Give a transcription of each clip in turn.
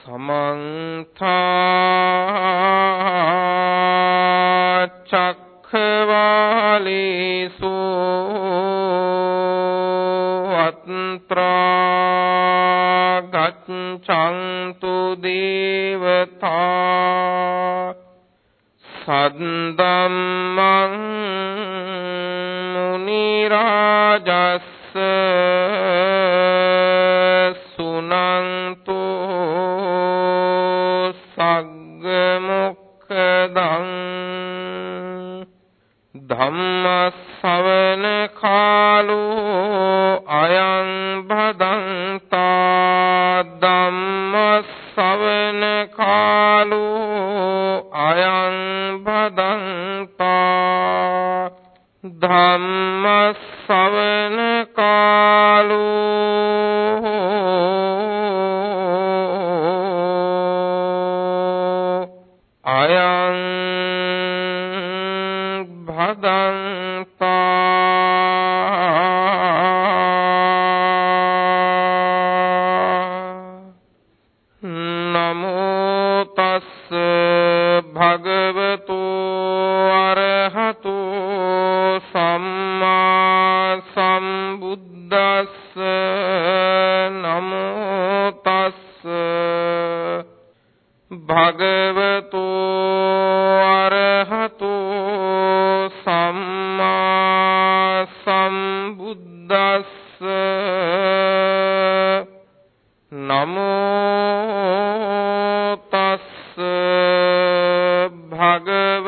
සමන්තා චක්ඛවාලේසු අත්‍රා ගච්ඡන්තු දේවතා සද්දම්මං මුනි රාජස්ස Bhagavad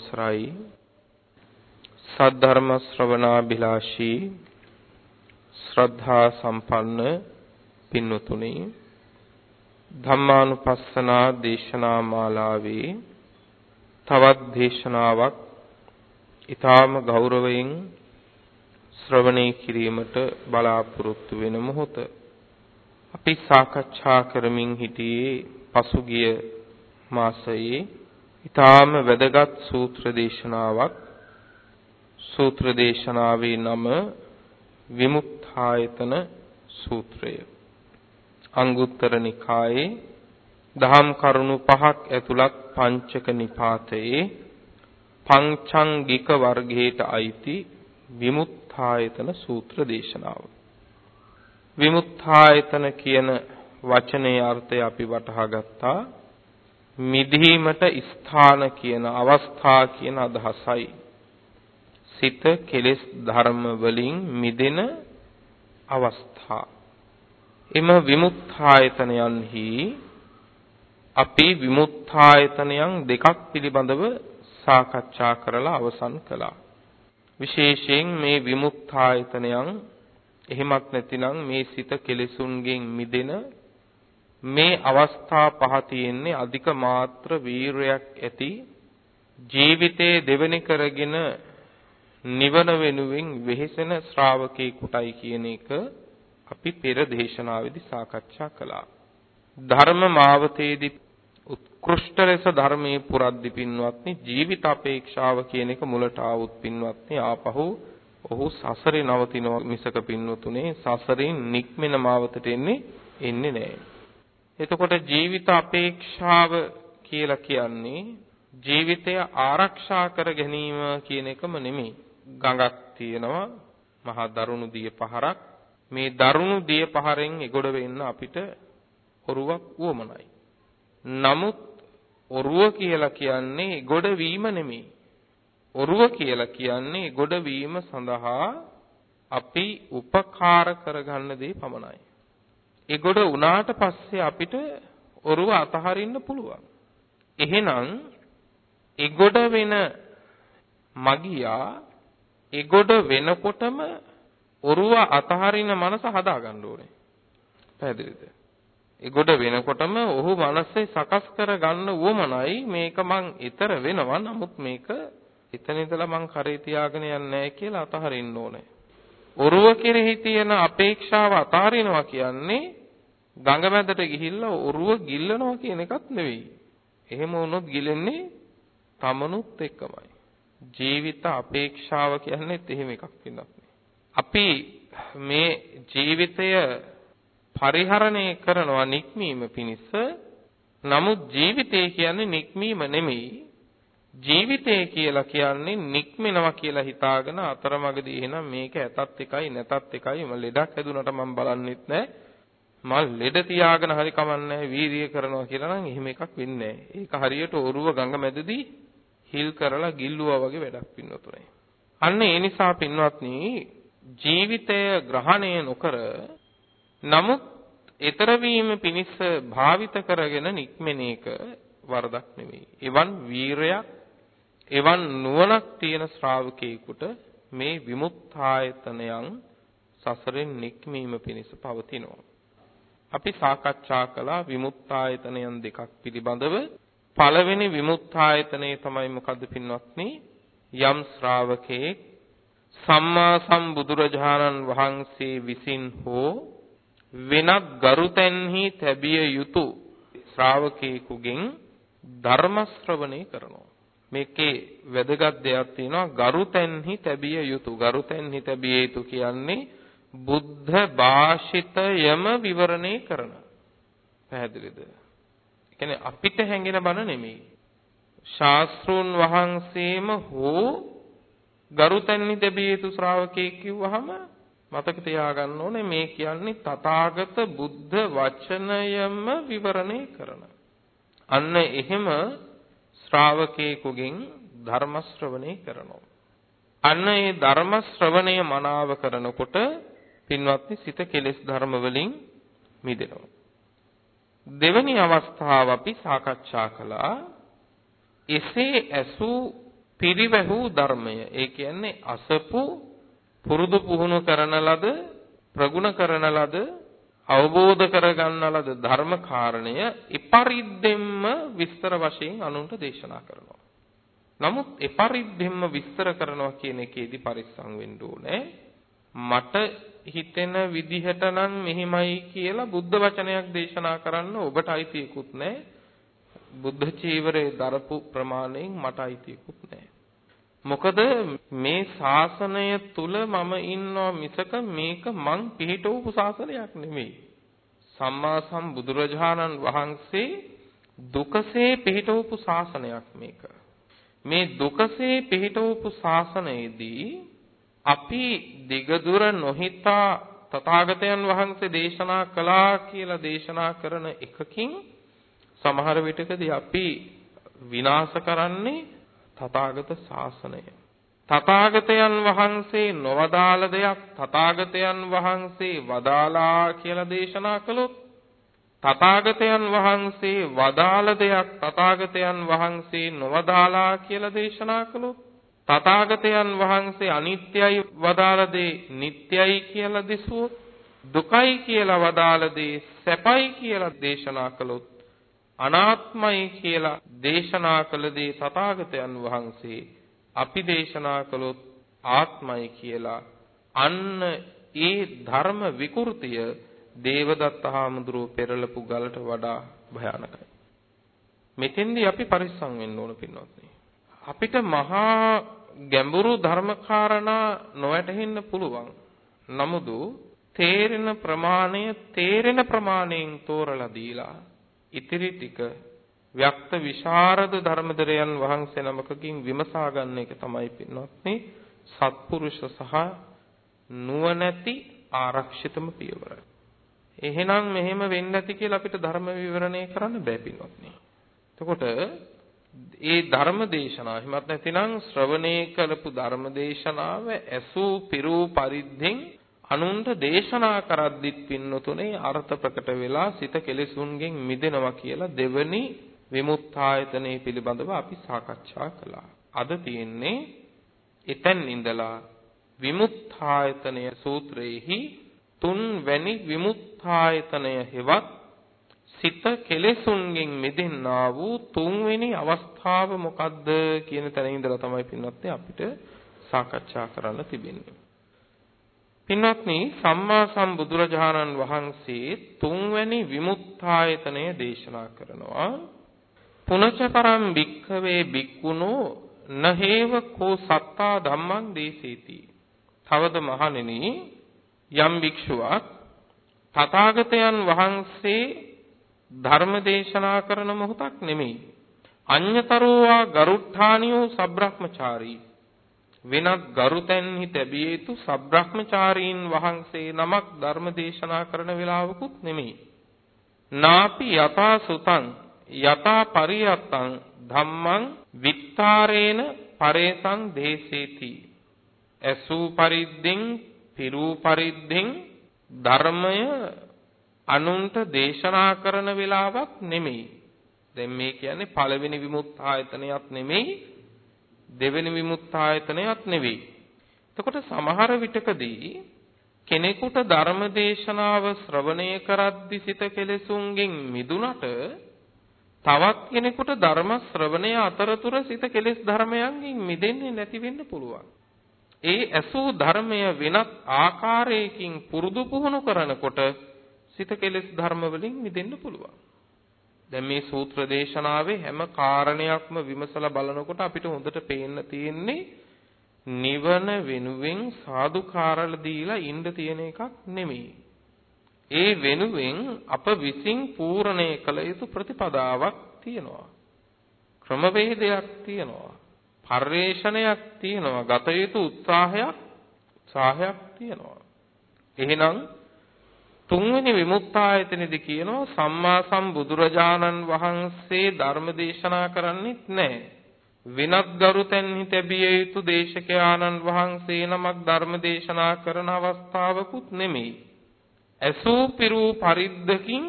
අවසරයි. සද්ධර්ම ශ්‍රවණාභිලාෂී ශ්‍රද්ධා සම්පන්න පින්වතුනි ධම්මානුපස්සනා දේශනා මාලාවේ තවත් දේශනාවක් ඊටාම ගෞරවයෙන් ශ්‍රවණය කිරීමට බලාපොරොත්තු වෙන මොහොත. අපි සාකච්ඡා කරමින් සිටියේ පසුගිය මාසයේ ඊටාම වැදගත් සූත්‍ර දේශනාවක්. සූත්‍ර දේශනාවේ නම විමුක්තායතන සූත්‍රය. අංගුත්තර නිකායේ දහම් කරුණු පහක් ඇතුළත් පංචක නිපාතයේ පංචංගික වර්ගයට අයිති විමුක්තායතන සූත්‍ර දේශනාව. විමුක්තායතන කියන වචනේ අර්ථය අපි වටහා ගත්තා. මිදීමට ස්ථාන කියන අවස්ථා කියන අදහසයි. සිත කෙලෙස් ධර්ම වලින් මිදෙන අවස්ථා. එම විමුක්තායතනයන්හි අපි විමුක්තායතනයන් දෙකක් පිළිබඳව සාකච්ඡා කරලා අවසන් කළා. විශේෂයෙන් මේ විමුක්තායතනයන් එහෙමත් නැතිනම් මේ සිත කෙලෙසුන්ගෙන් මිදෙන මේ අවස්ථා පහ තියෙන්නේ අධික මාත්‍ර වීරයක් ඇති ජීවිතයේ දෙවෙනි කරගෙන නිවන වෙනුවෙන් වෙහෙසෙන ශ්‍රාවකේකුටයි කියන එක අපි පෙර දේශනාවේදී සාකච්ඡා කළා. ධර්ම මාවතේදී උත්කෘෂ්ඨ ලෙස ධර්මයේ පුරද්දි පින්වත්නි ජීවිත අපේක්ෂාව කියන එක මුලට ආවුත් පින්වත්නි ආපහු ඔහු සසරේ නවතිනවා මිසක පින්වතුනේ සසරින් නික්මෙන මාවතට එන්නේ එන්නේ නැහැ. එතකොට ජීවිත අපේක්ෂාව කියලා කියන්නේ ජීවිතය ආරක්ෂා කර ගැනීම කියන එකම නෙමෙයි. ගඟක් තියෙනවා මහා දරුණු දිය පහරක් මේ දරුණු දිය පහරෙන් එගොඩ වෙන්න අපිට ඔරුවක් උවමනයි. නමුත් ඔරුව කියලා කියන්නේ ගොඩ වීම නෙමෙයි. ඔරුව කියලා කියන්නේ ගොඩ වීම සඳහා අපි උපකාර කරගන්න දේ පමණයි. ඒ ගොඩ වුණාට පස්සේ අපිට ඔරුව අතහරින්න පුළුවන්. එහෙනම් එගොඩ වෙන මගියා එගොඩ වෙනකොටම ඔරුව අතහරින මනස හදාගන්න ඕනේ. පැහැදිලිද? එගොඩ වෙනකොටම ඔහු මනසේ සකස් කර ගන්න උවමනයි මේක මං ඊතර වෙනවා නමුත් මේක එතන ඉඳලා මං කරේ තියාගෙන යන්නේ නැහැ කියලා අතහරින්න ඕනේ. ඔරුව කෙරෙහි තියෙන අපේක්ෂාව අතහරිනවා කියන්නේ ගඟ මැදට ගිහිල්ලා ඔරුව ගිල්ලනවා කියන එකත් නෙවෙයි. එහෙම වුණොත් ගිලෙන්නේ තමනුත් එක්කමයි. ජීවිත අපේක්ෂාව කියන්නේත් එහෙම එකක් වෙනත් අපි මේ ජීවිතය පරිහරණය කරනවා නික්මීම පිණිස නමුත් ජීවිතය කියන්නේ නික්මීම නෙමෙයි ජීවිතය කියලා කියන්නේ නික්මෙනවා කියලා හිතාගෙන අතරමඟදී එහෙනම් මේක ඇතත් එකයි නැතත් එකයි මම ලෙඩක් හැදුනට මම බලන්නෙත් නැහැ මල් ලෙඩ තියාගෙන හරි කමන්නේ වීර්ය කරනවා කියලා නම් එහෙම එකක් වෙන්නේ ඒක හරියට ඔරුව ගඟ මැදදී හිල් කරලා ගිල්ලුවා වගේ වැඩක් පින්නතුනේ. අන්න ඒ නිසා පින්වත්නි ජීවිතය ග්‍රහණය නොකර නමුත් ඊතර වීම පිණිස භාවිත කරගෙන නික්මෙන එක වරදක් නෙවෙයි. එවන් වීරයක් එවන් නුවණක් තියෙන ශ්‍රාවකයෙකුට මේ විමුක්තායතනයන් සසරෙන් නික්මීම පිණිස පවතිනවා. අපි සාකච්ඡා කළා විමුක්තායතනයන් දෙකක් පිළිබඳව. පළවෙනි විමුක්තායතනය තමයි මොකද්ද පින්වත්නි? යම් ශ්‍රාවකෙක් සම්මා සම්බුදුරජාණන් වහන්සේ විසින් හෝ වෙනත් ගරුතැන්හි තැබිය යුතු ශ්‍රාවකයෙකුගෙන් ධර්ම ශ්‍රවණය කරනවා. මේකේ වැදගත් දෙයක් තියෙනවා. ගරුතැන්හි තැබිය යුතු. ගරුතැන්හි තැබිය යුතු කියන්නේ බුද්ධ භාෂිතයම විවරණය කරන පැහැදිලිද කියන්නේ අපිට හැඟෙන බණ නෙමෙයි. ශාස්ත්‍රූන් වහන්සේම හෝ ගරුතැන්හි දෙබිය යුතු ශ්‍රාවකෙක් කිව්වහම මතක තියාගන්න ඕනේ මේ කියන්නේ තථාගත බුද්ධ වචනයම විවරණය කරන. අන්න එහෙම ශ්‍රාවකයෙකුගෙන් ධර්ම ශ්‍රවණය කරනවා. අන්න ඒ ධර්ම ශ්‍රවණය මනාව කරනකොට පින්වත්නි සිත කෙලෙස් ධර්ම වලින් මිදෙනවා. දෙවැනි අවස්ථාව අපි සාකච්ඡා කළා එසේ ඇසූ පිරිවැහූ ධර්මය ඒ කියන්නේ අසපු පුරුදු පුහුණු කරන ලද ප්‍රගුණ කරන ලද අවබෝධ කරගන්න ලද ධර්ම කාරණය ඉපරිද්දෙම්ම විස්තර වශයෙන් අනුන්ට දේශනා කරනවා. නමුත් එපරිද්දෙම්ම විස්තර කරනවා කියන එකේදී පරිස්සම් වෙන්න ඕනේ. මට හිතෙන විදිහට නම් මෙහිමයි කියලා බුද්ධ වචනයක් දේශනා කරන්න ඔබට අයිතියකුත් නැහැ. බුද්ධ චීවරේ දරපු ප්‍රමාණයෙන් මට අයිතියකුත් නැහැ. මොකද මේ ශාසනය තුල මම ඉන්නවා මිසක මේක මං පිළිටවපු ශාසනයක් නෙමෙයි. සම්මා සම්බුදුරජාණන් වහන්සේ දුකසේ පිළිටවපු ශාසනයක් මේක. මේ දුකසේ පිළිටවපු ශාසනයේදී අපි දිගදුර නොහිතා තථාගතයන් වහන්සේ දේශනා කළා කියලා දේශනා කරන එකකින් සමහර විටකදී අපි විනාශ කරන්නේ තථාගත ශාසනය. තථාගතයන් වහන්සේ නොවදාළ දෙයක් තථාගතයන් වහන්සේ වදාලා කියලා දේශනා කළොත් තථාගතයන් වහන්සේ වදාළ දෙයක් තථාගතයන් වහන්සේ නොවදාලා කියලා දේශනා කළොත් තථාගතයන් වහන්සේ අනිත්‍යයි වදාළ දේ නිට්ටයයි කියලා දෙසුවොත් දුකයි කියලා වදාළ දේ සැපයි කියලා දේශනා කළොත් අනාත්මයි කියලා දේශනා කළ දේ තථාගතයන් වහන්සේ අපි දේශනා කළොත් ආත්මයි කියලා අන්න ඒ ධර්ම විකෘතිය දේවදත්ත හාමුදුරුව පෙරලපු ගලට වඩා භයානකයි. මෙතෙන්දී අපි පරිස්සම් වෙන්න ඕන පින්වත්නි. අපිට මහා ගැඹුරු ධර්මකාරණා නොවැටහෙන්න පුළුවන්. නමුදු තේරෙන ප්‍රමාණය තේරෙන ප්‍රමාණයෙන් තෝරලා දීලා ඉතිරි ටික ව්‍යක්ත විශාරද ධර්මදරයන් වහන්සේ නමකකින් විමසා ගන්න එක තමයි පින්වත්නි සත්පුරුෂ සහ නුවණැති ආරක්ෂිතම පියවර. එහෙනම් මෙහෙම වෙන්නේ නැති කියලා අපිට ධර්ම විවරණය කරන්න බෑ පින්වත්නි. එතකොට ඒ ධර්ම දේශනාව හිමත් නැතිනම් ශ්‍රවණය කළපු ධර්ම දේශනාව ඇසූ පිරූ පරිද්දෙන් අනුන්ට දේශනා කරද්දිත් පින්නතුනේ අර්ථ ප්‍රකට වෙලා සිත කෙලෙසුන්ගෙන් මිදෙනවා කියලා දෙවනි විමුක්තායතනෙ පිළිබඳව අපි සාකච්ඡා කළා. අද තියෙන්නේ එතෙන් ඉඳලා විමුක්තායතනය සූත්‍රයේහි තුන්වැනි විමුක්තායතනය හෙවත් සිත කෙලෙසුන්ගෙන් මිදෙන්නා වූ තුන්වෙනි අවස්ථාව මොකද්ද කියන තැන ඉඳලා තමයි පින්වත්නි අපිට සාකච්ඡා කරන්න තිබෙන්නේ. පින්වත්නි සම්මා සම්බුදුරජාණන් වහන්සේ තුන්වැනි විමුක්තායතනය දේශනා කරනවා. පුනච පරම් භික්ඛවේ භික්ඛුනෝ නහේව කෝ සත්තා ධම්මං දේසේති. තවද මහණෙනි යම් භික්ෂුවක් තථාගතයන් වහන්සේ ධර්ම දේශනා කරන මොහොතක් නෙමෙයි. අඤ්‍යතරෝවා ගරුට්ඨානියෝ සබ්‍රහ්මචාරී වෙනත් ගරුතැන්හි තැබිය යුතු සබ්‍රහ්මචාරීන් වහන්සේ නමක් ධර්ම දේශනා කරන වෙලාවකුත් නෙමෙයි. නාපි යතා සුතං යතා පරියත්තං ධම්මං විත්තාරේන පරේතං දේසේති. ඇසූ පරිද්දෙන් පිරූ පරිද්දෙන් ධර්මය අනුන්ට දේශනා කරන වෙලාවක් නෙමෙයි. දැන් මේ කියන්නේ පළවෙනි විමුක්තායතනයක් නෙමෙයි දෙවෙනි විමුක්තායතනයක් නෙවෙයි. එතකොට සමහර විටකදී කෙනෙකුට ධර්ම දේශනාව ශ්‍රවණය කරද්දි සිත කෙලෙසුන්ගෙන් මිදුනට තවත් කෙනෙකුට ධර්ම ශ්‍රවණය අතරතුර සිත කෙලෙස් ධර්මයන්ගෙන් මිදෙන්නේ නැති වෙන්න පුළුවන්. ඒ ඇසූ ධර්මය වෙනත් ආකාරයකින් පුරුදු පුහුණු කරනකොට සිත කෙලෙස් ධර්ම වලින් මිදෙන්න පුළුවන්. දැන් මේ සූත්‍ර දේශනාවේ හැම කාරණයක්ම විමසලා බලනකොට අපිට හොඳට පේන්න තියෙන්නේ නිවන වෙනුවෙන් සාදුකාරල දීලා ඉන්න තියෙන එකක් නෙමෙයි. ඒ වෙනුවෙන් අප විසින් පූර්ණය කළ යුතු ප්‍රතිපදාවක් තියෙනවා. ක්‍රමවේදයක් තියෙනවා. පරිශ්‍රණයක් තියෙනවා. ගත යුතු උත්සාහයක් උත්සාහයක් තියෙනවා. එහෙනම් තුන්වෙනි විමුක්තායතනෙදි කියනවා සම්මා සම්බුදුරජාණන් වහන්සේ ධර්ම දේශනා කරන්නේත් නැහැ. විනත් ගරුතැන්හි තැබිය යුතු දේශකයාණන් වහන්සේ නමක් ධර්ම දේශනා කරන අවස්ථාවකුත් නෙමෙයි. ඇසූ පිරූ පරිද්දකින්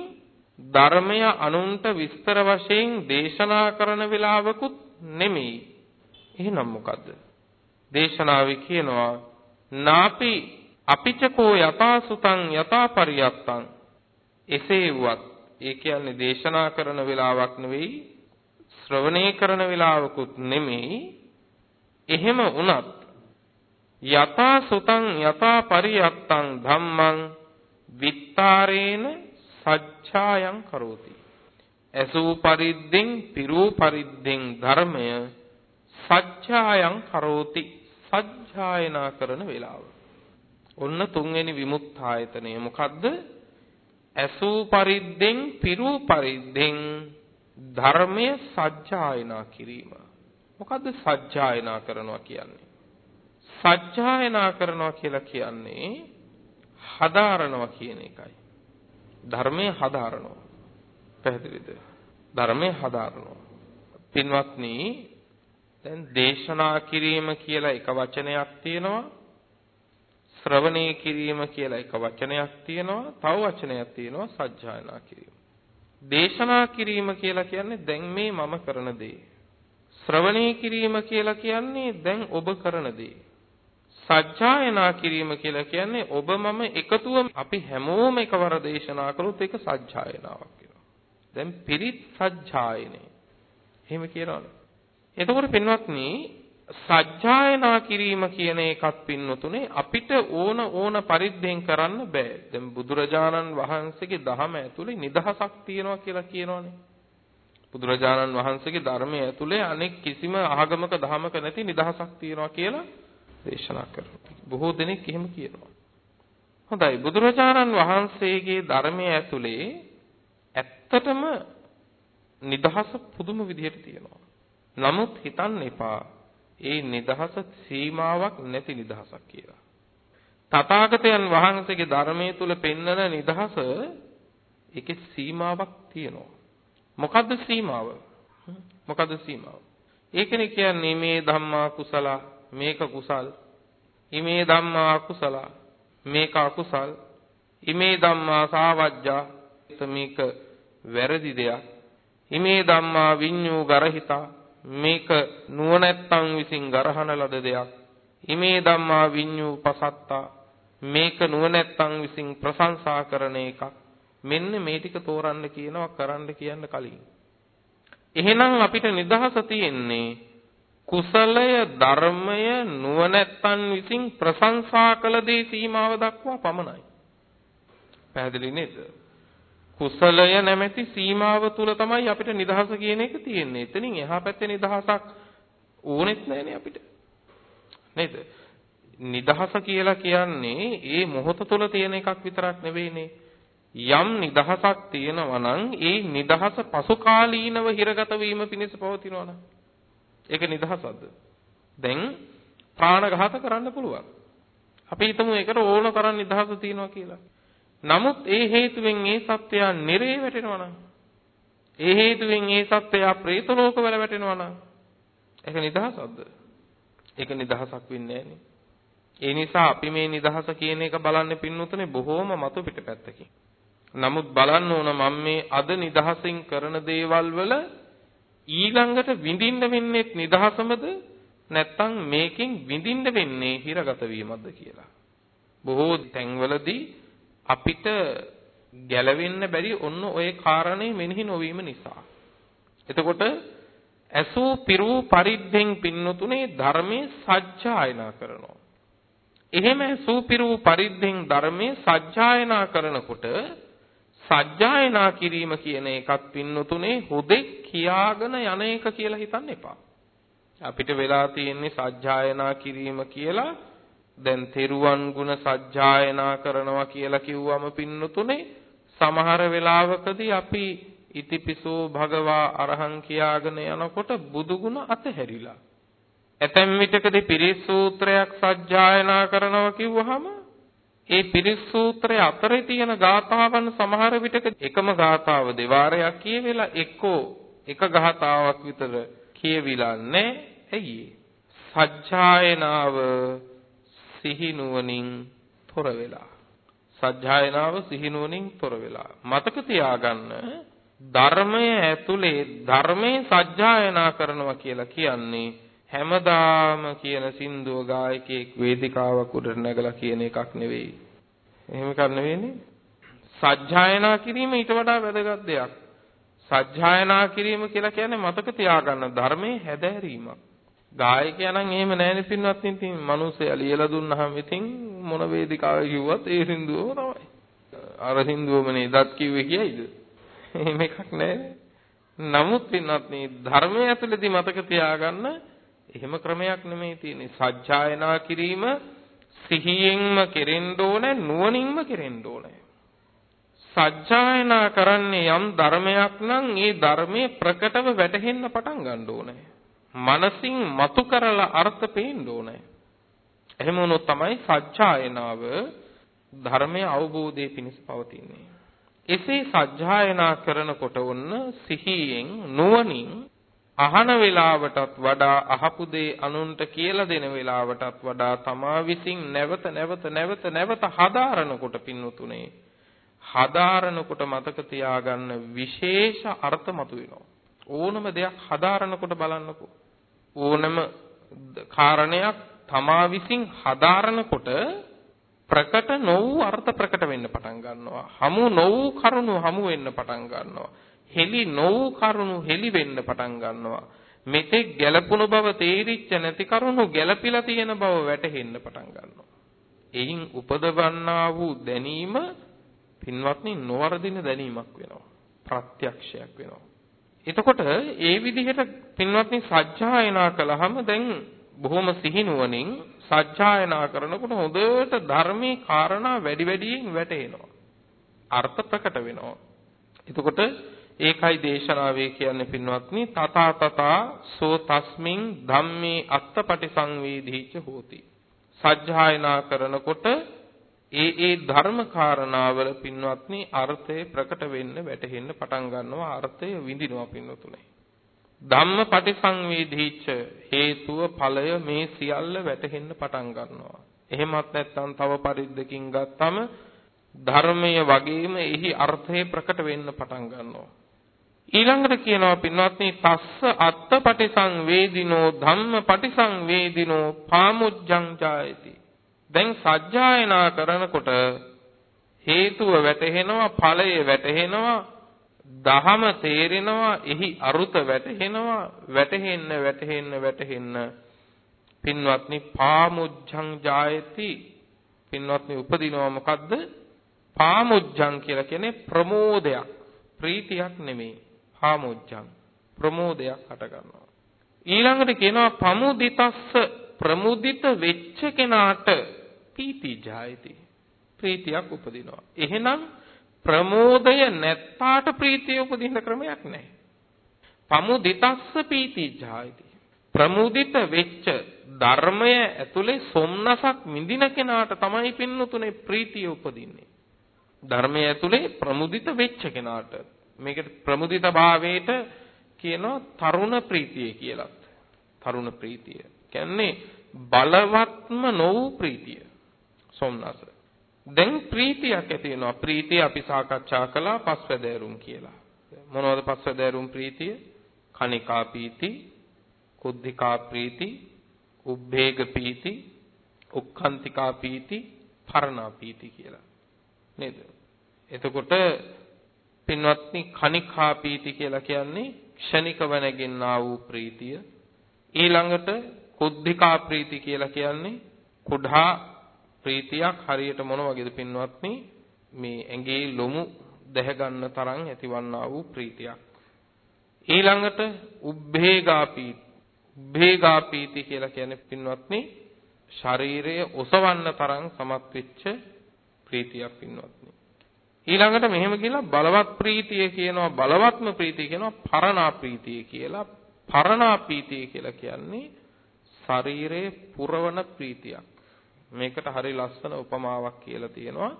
ධර්මය අනුන්ට විස්තර වශයෙන් දේශනා කරන වෙලාවකුත් නෙමෙයි. එහෙනම් මොකද්ද? දේශනාවේ කියනවා නාපි අපිචකෝ යථාසුතං යථාපරියත්තං. එසේ වුවත් ඒ කියන්නේ දේශනා කරන වෙලාවක් නෙවෙයි ශ්‍රවණය කරන වෙලාවකුත් නෙමෙයි එහෙම වුණත් යථාසුතං යථාපරියත්තං ධම්මං විත්තාරේන සච්ඡායං කරෝති. ඇසූ පරිද්දෙන් පිරූ පරිද්දෙන් ධර්මය සච්ඡායං කරෝති. සජ්ජායනා කරන වේලාව. ඔන්න තුන්වෙනි විමුක්තායතනය මොකද්ද? ඇසූ පරිද්දෙන් පිරූ පරිද්දෙන් ධර්මය සජ්ජායනා කිරීම. මොකද්ද සජ්ජායනා කරනවා කියන්නේ? සජ්ජායනා කරනවා කියලා කියන්නේ හදාරනවා කියන එකයි. ධර්මය හදාරනවා. පැහැදිලිද? ධර්මය හදාරනවා. පින්වත්නි දැන් දේශනා කිරීම කියලා එක වචනයක් තියෙනවා. ශ්‍රවණය කිරීම කියලා එක වචනයක් තියෙනවා. තව වචනයක් තියෙනවා සජ්ජායනා කිරීම. දේශනා කිරීම කියලා කියන්නේ දැන් මේ මම කරන දේ. ශ්‍රවණය කිරීම කියලා කියන්නේ දැන් ඔබ කරන දේ. සජ්ජායනා කිරීම කියලා කියන්නේ ඔබ මම එකතුව අපි හැමෝම එකවර දේශනා කළොත් ඒක සජ්ජායනාවක් වෙනවා. දැන් පිරිත් සජ්ජායනේ. එහෙම කියනවනේ. එතකොට පින්වත්නි සජ්ජායනා කිරීම කියන එකත් පින්නතුනේ අපිට ඕන ඕන පරිද්දෙන් කරන්න බෑ. දැන් බුදුරජාණන් වහන්සේගේ දහම ඇතුලේ නිදහසක් තියෙනවා කියලා කියනවනේ. බුදුරජාණන් වහන්සේගේ ධර්මයේ ඇතුලේ අනෙක් කිසිම ආගමක දහමක නැති නිදහසක් තියෙනවා කියලා දේශනා කරනවා. බොහෝ දෙනෙක් එහෙම කියනවා. හොඳයි බුදුරජාණන් වහන්සේගේ ධර්මයේ ඇතුලේ ඇත්තටම නිදහස පුදුම විදිහට තියෙනවා. නමුත් හිතන්න එපා ඒ නිදහස සීමාවක් නැති නිදහසක් කියලා. තථාගතයන් වහන්සේගේ ධර්මයේ තුල පෙන්වන නිදහස ඒකේ සීමාවක් තියෙනවා. මොකද්ද සීමාව? මොකද්ද සීමාව? ඒකනේ කියන්නේ මේ ධම්මා කුසල මේක කුසල්. ඉමේ ධම්මා කුසල මේක අකුසල්. ඉමේ ධම්මා සාවජ්ජා මේක වැරදි දෙයක්. ඉමේ ධම්මා විඤ්ඤූ ගරහිතා මේක නුවණැත්තන් විසින් ගරහන ලද දෙයක්. ඉමේ ධම්මා විඤ්ඤූ පසත්තා මේක නුවණැත්තන් විසින් ප්‍රශංසා කරන එකක්. මෙන්න මේ ටික තෝරන්න කියනවා කරන්න කියන්න කලින්. එහෙනම් අපිට නිදහස තියෙන්නේ කුසලය ධර්මය නුවණැත්තන් විසින් ප්‍රශංසා කළ දේ සීමාව දක්වා පමණයි. පැහැදිලි නේද? කුසලය නැමැති සීමාව තුල තමයි අපිට නිදහස කියන එක තියෙන්නේ. එතනින් එහා පැත්තේ නිදහසක් ඕනෙත් නැහැනේ අපිට. නේද? නිදහස කියලා කියන්නේ ඒ මොහොත තුල තියෙන එකක් විතරක් නෙවෙයිනේ. යම් නිදහසක් තියෙනවා නම් ඒ නිදහස පසුකාලීනව හිරගත වීම පිණිස පවතිනවා නම් ඒක නිදහසක්ද? දැන් ප්‍රාණඝාත කරන්න පුළුවන්. අපි හිතමු ඒකට ඕන තරම් නිදහස තියෙනවා කියලා. නමුත් ඒ හේතුවෙන් ඒ සත්වයා නිරේ වැටෙනවා නම් ඒ හේතුවෙන් ඒ සත්වයා പ്രേත ලෝකවල වැටෙනවා නම් ඒක නිදහසක්ද? ඒක නිදහසක් වෙන්නේ ඒ නිසා අපි මේ නිදහස කියන එක බලන්න පින්නුතුනේ බොහෝම මතු පිටපැත්තකින්. නමුත් බලන්න ඕන මම මේ අද නිදහසින් කරන දේවල් වල ඊළඟට විඳින්න වෙන්නේ නිදහසමද නැත්නම් මේකෙන් විඳින්න වෙන්නේ හිරගත වීමක්ද කියලා. බොහෝ තැන්වලදී අපිට ගැලවෙන්න බැරි ඔන්න ඔය කාරණේ මෙනෙහි නොවීම නිසා. එතකොට ඇසූ පිරූ පරිද්දෙන් පින්නතුනේ ධර්මයේ සජ්ජායනා කරනවා. එහෙම ඇසූ පිරූ පරිද්දෙන් ධර්මයේ සජ්ජායනා කරනකොට සජ්ජායනා කිරීම කියන එකත් පින්නතුනේ හුදෙක් කියාගෙන යන එක කියලා හිතන්න එපා. අපිට වෙලා තියෙන්නේ සජ්ජායනා කිරීම කියලා දැන් තෙරුවන් ගුණ සජ්ජායනා කරනවා කියලා කිව්වම පින්නතුනේ සමහර වෙලාවකදී අපි ඉතිපිසෝ භගවා අරහං කියාගෙන යනකොට බුදු ගුණ අතහැරිලා ඇතැම් විටකදී පිරිස් සූත්‍රයක් සජ්ජායනා කරනවා කිව්වහම ඒ පිරිස් සූත්‍රය අතරේ තියෙන ගාථාවන් සමහර විටක එකම ගාථාව දෙවාරයක් කියවිලා එක්කෝ එක ගාථාවක් විතර කියවිලා නැහැ. ඇයි සජ්ජායනාව සිහි නුවණින් තොර වෙලා. සජ්ජායනාව සිහි නුවණින් තොර වෙලා. මතක තියාගන්න ධර්මය ඇතුලේ ධර්මයේ සජ්ජායනා කරනවා කියලා කියන්නේ හැමදාම කියන සින්දුව ගායකයෙක් වේදිකාවක් උඩට නැගලා කියන එකක් නෙවෙයි. එහෙම එකක් නෙවෙයිනේ. සජ්ජායනා කිරීම ඊට වඩා වැදගත් දෙයක්. සජ්ජායනා කිරීම කියලා කියන්නේ මතක තියාගන්න ධර්මයේ හැදෑරීමක්. ගායකයා නම් එහෙම නැහැනේ පින්වත් ඉතින් මිනිස්සයා ලියලා දුන්නාම ඉතින් මොන වේදිකාවේ කිව්වත් ඒ සින්දුවම තමයි. අර සින්දුවමනේ දත් කිව්වේ කියයිද? එහෙම එකක් නැහැ. නමුත් පින්වත් මේ ධර්මයේ ඇතුළතදී මතක තියාගන්න එහෙම ක්‍රමයක් නෙමෙයි තියෙන්නේ. සජ්ජායනා කිරීම සිහියෙන්ම කෙරෙන්න ඕනේ නුවණින්ම කෙරෙන්න ඕනේ. සජ්ජායනා කරන්නේ යම් ධර්මයක් නම් ඒ ධර්මයේ ප්‍රකටව වැටහෙන්න පටන් ගන්න ඕනේ. මනසින් මතු කරලා අර්ථ පේන්න ඕනේ. එහෙම වුණොත් තමයි සත්‍යයනාව ධර්මයේ අවබෝධයේ පිණිස පවතින්නේ. එසේ සත්‍යයනා කරනකොට වොන්න සිහියෙන් නුවණින් අහන වේලාවටත් වඩා අහපු දේ අනුන්ට කියලා දෙන වේලාවටත් වඩා තමා විසින් නැවත නැවත නැවත නැවත හදාරනකොට පින්වතුනේ හදාරනකොට මතක තියාගන්න විශේෂ අර්ථ මතුවෙනවා ඕනම දෙයක් හදාරනකොට බලන්නකෝ ඕනම කාරණයක් තමා විසින් හදාරනකොට ප්‍රකට නොවූ අර්ථ ප්‍රකට වෙන්න පටන් ගන්නවා. හමු නොවූ කරුණු හමු වෙන්න පටන් ගන්නවා. හෙලි නොවූ කරුණු හෙලි වෙන්න පටන් ගන්නවා. මෙතෙක් ගැළපුණු බව තේරිච්ච නැති කරුණු ගැළපිලා තියෙන බව වැටහෙන්න පටන් ගන්නවා. එයින් උපදවන්නා වූ දැනීම පින්වත්නි නොවරදින දැනීමක් වෙනවා. ප්‍රත්‍යක්ෂයක් වෙනවා. එතකොට ඒ විදිහට පින්වත්නි සත්‍යයනා කළාම දැන් බොහොම සිහිනුවණින් සත්‍යයනා කරනකොට හොඳට ධර්මයේ කාරණා වැඩි වැඩියෙන් වැටහෙනවා. අර්ථ ප්‍රකට වෙනවා. එතකොට ඒකයි දේශනාවේ කියන්නේ පින්වත්නි තථා තථා සෝ තස්මින් ධම්මේ අත්තපටි සංවේදීච හෝති. සත්‍යයනා කරනකොට ඒ ඒ ධර්ම කාරණාවල පින්වත්නි අර්ථය ප්‍රකට වෙන්න වැටහෙන්න පටන් ගන්නවා අර්ථය විඳිනවා පින්වතුනේ. ධම්ම පටිසංවේදීච්ච හේතුව ඵලය මේ සියල්ල වැටහෙන්න පටන් ගන්නවා. එහෙමත් නැත්නම් තව පරිද්දකින් ගත්තම ධර්මය වගේම එහි අර්ථය ප්‍රකට වෙන්න පටන් ගන්නවා. ඊළඟට කියනවා පින්වත්නි තස්ස අත්ත පටිසංවේදිනෝ ධම්ම පටිසංවේදිනෝ පාමුජ්ජං ජායති. දැන් සජ්ජායනා කරනකොට හේතුව වැටහෙනවා ඵලය වැටහෙනවා දහම තේරෙනවා එහි අරුත වැටහෙනවා වැටහෙන්න වැටහෙන්න වැටහෙන්න. පින්වත්නි පාමුජ්ජං ජායති. පින්වත්නි උපදිනවා මොකද්ද? පාමුජ්ජං කියලා කියන්නේ ප්‍රමෝදයක්. ප්‍රීතියක් නෙමෙයි. පාමුජ්ජං. ප්‍රමෝදයක් හට ගන්නවා. ඊළඟට කියනවා පමුදිතස්ස. ප්‍රමුදිත වෙච්ච කෙනාට පීති ජායති. ප්‍රීතියක් උපදිනවා. එහෙනම් ප්‍රමෝදය නැත්තාට ප්‍රීතිය උපදින්න ක්‍රමයක් නැහැ. පමුදිතස්ස පීති ජායති. ප්‍රමුදිත වෙච්ච ධර්මය ඇතුලේ සොම්නසක් විඳින කෙනාට තමයි පින්නතුනේ ප්‍රීතිය උපදින්නේ. ධර්මය ඇතුලේ ප්‍රමුදිත වෙච්ච කෙනාට මේකට ප්‍රමුදිත භාවයට කියනවා තරුණ ප්‍රීතිය කියලා. තරුණ ප්‍රීතිය. කියන්නේ බලවත්ම නොවූ ප්‍රීතිය. සොම්නස. දැන් ප්‍රීතියක් ඇති වෙනවා. ප්‍රීතිය අපි සාකච්ඡා කළා පස්වැදෑරුම් කියලා. මොනවද පස්වැදෑරුම් ප්‍රීතිය? කනිකා ප්‍රීති, කුද්ධිකා ප්‍රීති, උබ්බේග ප්‍රීති, උක්ඛන්තිකා ප්‍රීති, පරණා ප්‍රීති කියලා. නේද? එතකොට පින්වත්නි කනිකා ප්‍රීති කියලා කියන්නේ ක්ෂණිකව නැගින්නා වූ ප්‍රීතිය. ඊළඟට කුද්ධිකා ප්‍රීති කියලා කියන්නේ කුඩා ප්‍රීතියක් හරියට මොන වගේද පින්වත්නි? මේ ඇඟේ ලොමු දැහ ගන්න තරම් ඇතිවන්නා වූ ප්‍රීතියක්. ඊළඟට උබ්බේගාපී උබ්බේගාපීති කියලා කියන්නේ පින්වත්නි ශරීරය ඔසවන්න තරම් සමත් වෙච්ච ප්‍රීතියක් පින්වත්නි. ඊළඟට මෙහෙම කියලා බලවත් ප්‍රීතිය කියනවා බලවත්ම ප්‍රීතිය කියනවා පරණා ප්‍රීතිය කියලා. පරණා ප්‍රීතිය කියලා කියන්නේ ශරීරයේ පුරවන ප්‍රීතියක්. මේකට හරි ලස්සන උපමාවක් කියලා තියෙනවා.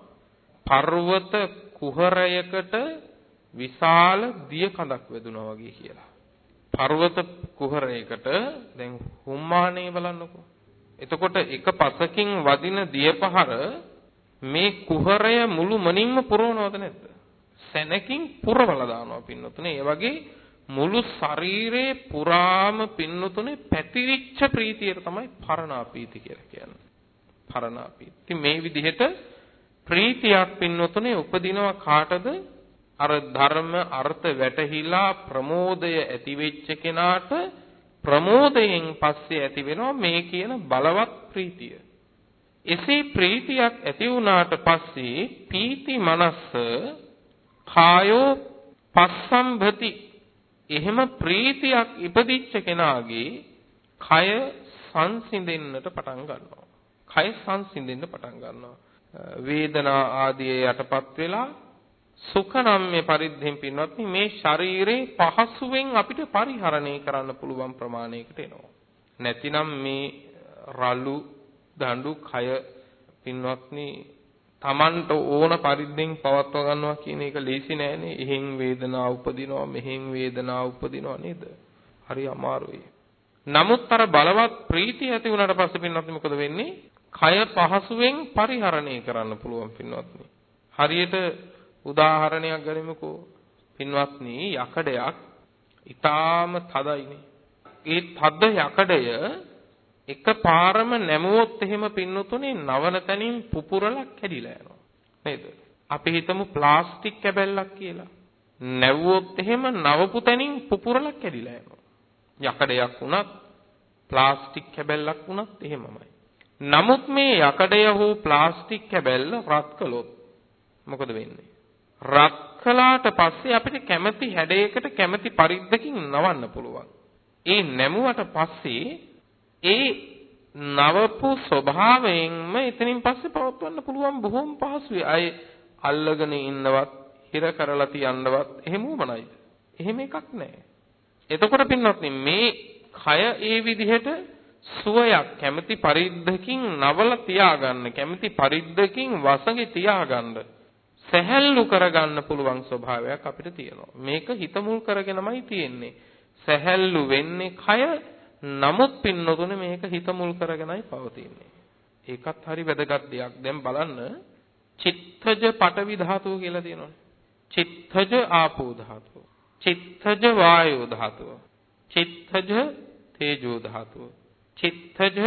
පර්වත කුහරයකට විශාල දිය කඳක් වැදුනා වගේ කියලා. පර්වත කුහරයකට දැන් හුම්මානේ බලන්නකෝ. එතකොට එක පසකින් වදින දියපහර මේ කුහරය මුළු මනින්ම පුරවනවද නැද්ද? සැනකින් පුරවලා දානවා පින්නතුනේ. ඒ වගේ මුළු ශරීරේ පුරාම පින්නතුනේ පැතිරිච්ච ප්‍රීතියට තමයි පරණාපීති කියලා කියන්නේ. පරණාපි. ඉතින් මේ විදිහට ප්‍රීතියක් පින්වතුනේ උපදිනවා කාටද? අර ධර්ම අර්ථ වැටහිලා ප්‍රමෝදය ඇති වෙච්ච කෙනාට ප්‍රමෝදයෙන් පස්සේ ඇති වෙනවා මේ කියන බලවත් ප්‍රීතිය. එසේ ප්‍රීතියක් ඇති වුණාට පස්සේ පීති මනස කායෝ පස්සම්භති එහෙම ප්‍රීතියක් ඉපදිච්ච කෙනාගේ කය සංසිඳෙන්නට පටන් ගන්නවා. කය සංසිඳෙන්න පටන් ගන්නවා. වේදනා ආදී යටපත් වෙලා සුඛ නම්ම්‍ය පරිද්දෙන් පින්වත්නි මේ ශරීරේ පහසුවෙන් අපිට පරිහරණය කරන්න පුළුවන් ප්‍රමාණයකට එනවා. නැතිනම් මේ රළු දඬු කය පින්වත්නි Tamanට ඕන පරිද්දෙන් පවත්වා ගන්නවා කියන එක ලේසි නෑනේ. එහෙන් වේදනාව උපදිනවා, මෙහෙන් වේදනාව උපදිනවා නේද? හරි අමාරුයි. නමුත් අර බලවත් ප්‍රීතිය ඇති වුණාට පස්සේ පින්වත්නි මොකද වෙන්නේ? කය පහසුවෙන් පරිහරණය කරන්න පුළුවන් පින්වත්නි. හරියට උදාහරණයක් ගනිමුකෝ. පින්වත්නි යකඩයක් ඊටාම තදයිනේ. ඒ තද යකඩය එකපාරම නැමුවොත් එහෙම පින්නතුනේ නවන තැනින් පුපුරලා කැඩිලා යනවා. නේද? අපි හිතමු ප්ලාස්ටික් කැබැල්ලක් කියලා. නැවුවොත් එහෙම නවපු තැනින් පුපුරලා කැඩිලා යනවා. යකඩයක් වුණත් ප්ලාස්ටික් කැබැල්ලක් වුණත් එහෙමමයි. නමුත් මේ යකඩය හෝ ප්ලාස්ටික් කැබැල්ල රත් කළොත් මොකද වෙන්නේ? රත් කළාට පස්සේ අපිට කැමති හැඩයකට කැමති පරිද්දකින් නවන්න පුළුවන්. ඒ නැමුවට පස්සේ ඒ නවපු ස්වභාවයෙන්ම එතනින් පස්සේ පවත්වන්න පුළුවන් බොහොම පහසුයි. අය අල්ලගෙන ඉන්නවත්, හිර කරලා තියන්නවත් එහෙම උමනයිද? එහෙම එකක් නැහැ. එතකොට පින්වත්නි මේ කය ඒ විදිහට සුවයක් කැමැති පරිද්දකින් නවල තියාගන්න කැමැති පරිද්දකින් වසඟේ තියාගන්න සැහැල්ලු කරගන්න පුළුවන් ස්වභාවයක් අපිට තියෙනවා. මේක හිත මුල් කරගෙනමයි තියෙන්නේ. සැහැල්ලු වෙන්නේ කය නමුත් පින්නතුනේ මේක හිත මුල් කරගෙනයි පවතින්නේ. ඒකත් හරි වැදගත් දෙයක්. දැන් බලන්න චිත්තජ පටවි ධාතුව කියලා තියෙනවනේ. චිත්තජ ආපෝ ධාතුව. චිත්තජ වායෝ ධාතුව. චිත්තජ තේජෝ ධාතුව. චිත්තජ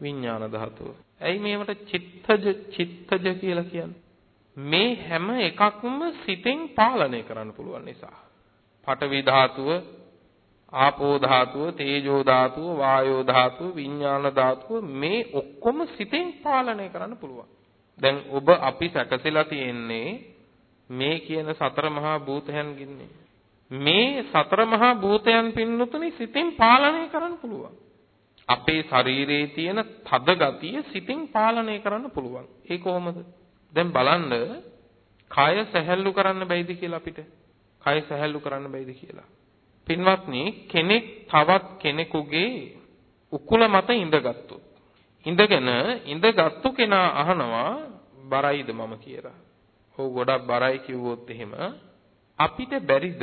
විඥාන ධාතුව. ඇයි මේවට චිත්තජ චිත්තජ කියලා කියන්නේ? මේ හැම එකක්ම සිතෙන් පාලනය කරන්න පුළුවන් නිසා. පඨවි ධාතුව, ආපෝ ධාතුව, තේජෝ ධාතුව, වායෝ ධාතුව, විඥාන ධාතුව මේ ඔක්කොම සිතෙන් පාලනය කරන්න පුළුවන්. දැන් ඔබ අපි සැකසෙලා තියෙන්නේ මේ කියන සතර මහා භූතයන්ගින්නේ. මේ සතර මහා භූතයන් පින්නතුනි සිතෙන් පාලනය කරන්න පුළුවන්. අපේ ශරීරයේ තියෙන තද ගතිය සිතින් පාලනය කරන්න පුළුවන්. ඒ කොහොමද? දැන් බලන්න කය සැහැල්ලු කරන්න බැයිද කියලා අපිට. කය සැහැල්ලු කරන්න බැයිද කියලා. පින්වත්නි කෙනෙක් තවත් කෙනෙකුගේ උකුල මත ඉඳගත්තොත් ඉඳගෙන ඉඳගත්තු කෙනා අහනවා බරයිද මම කියලා. ඔව් ගොඩක් බරයි කිව්වොත් එහෙම අපිට බැරිද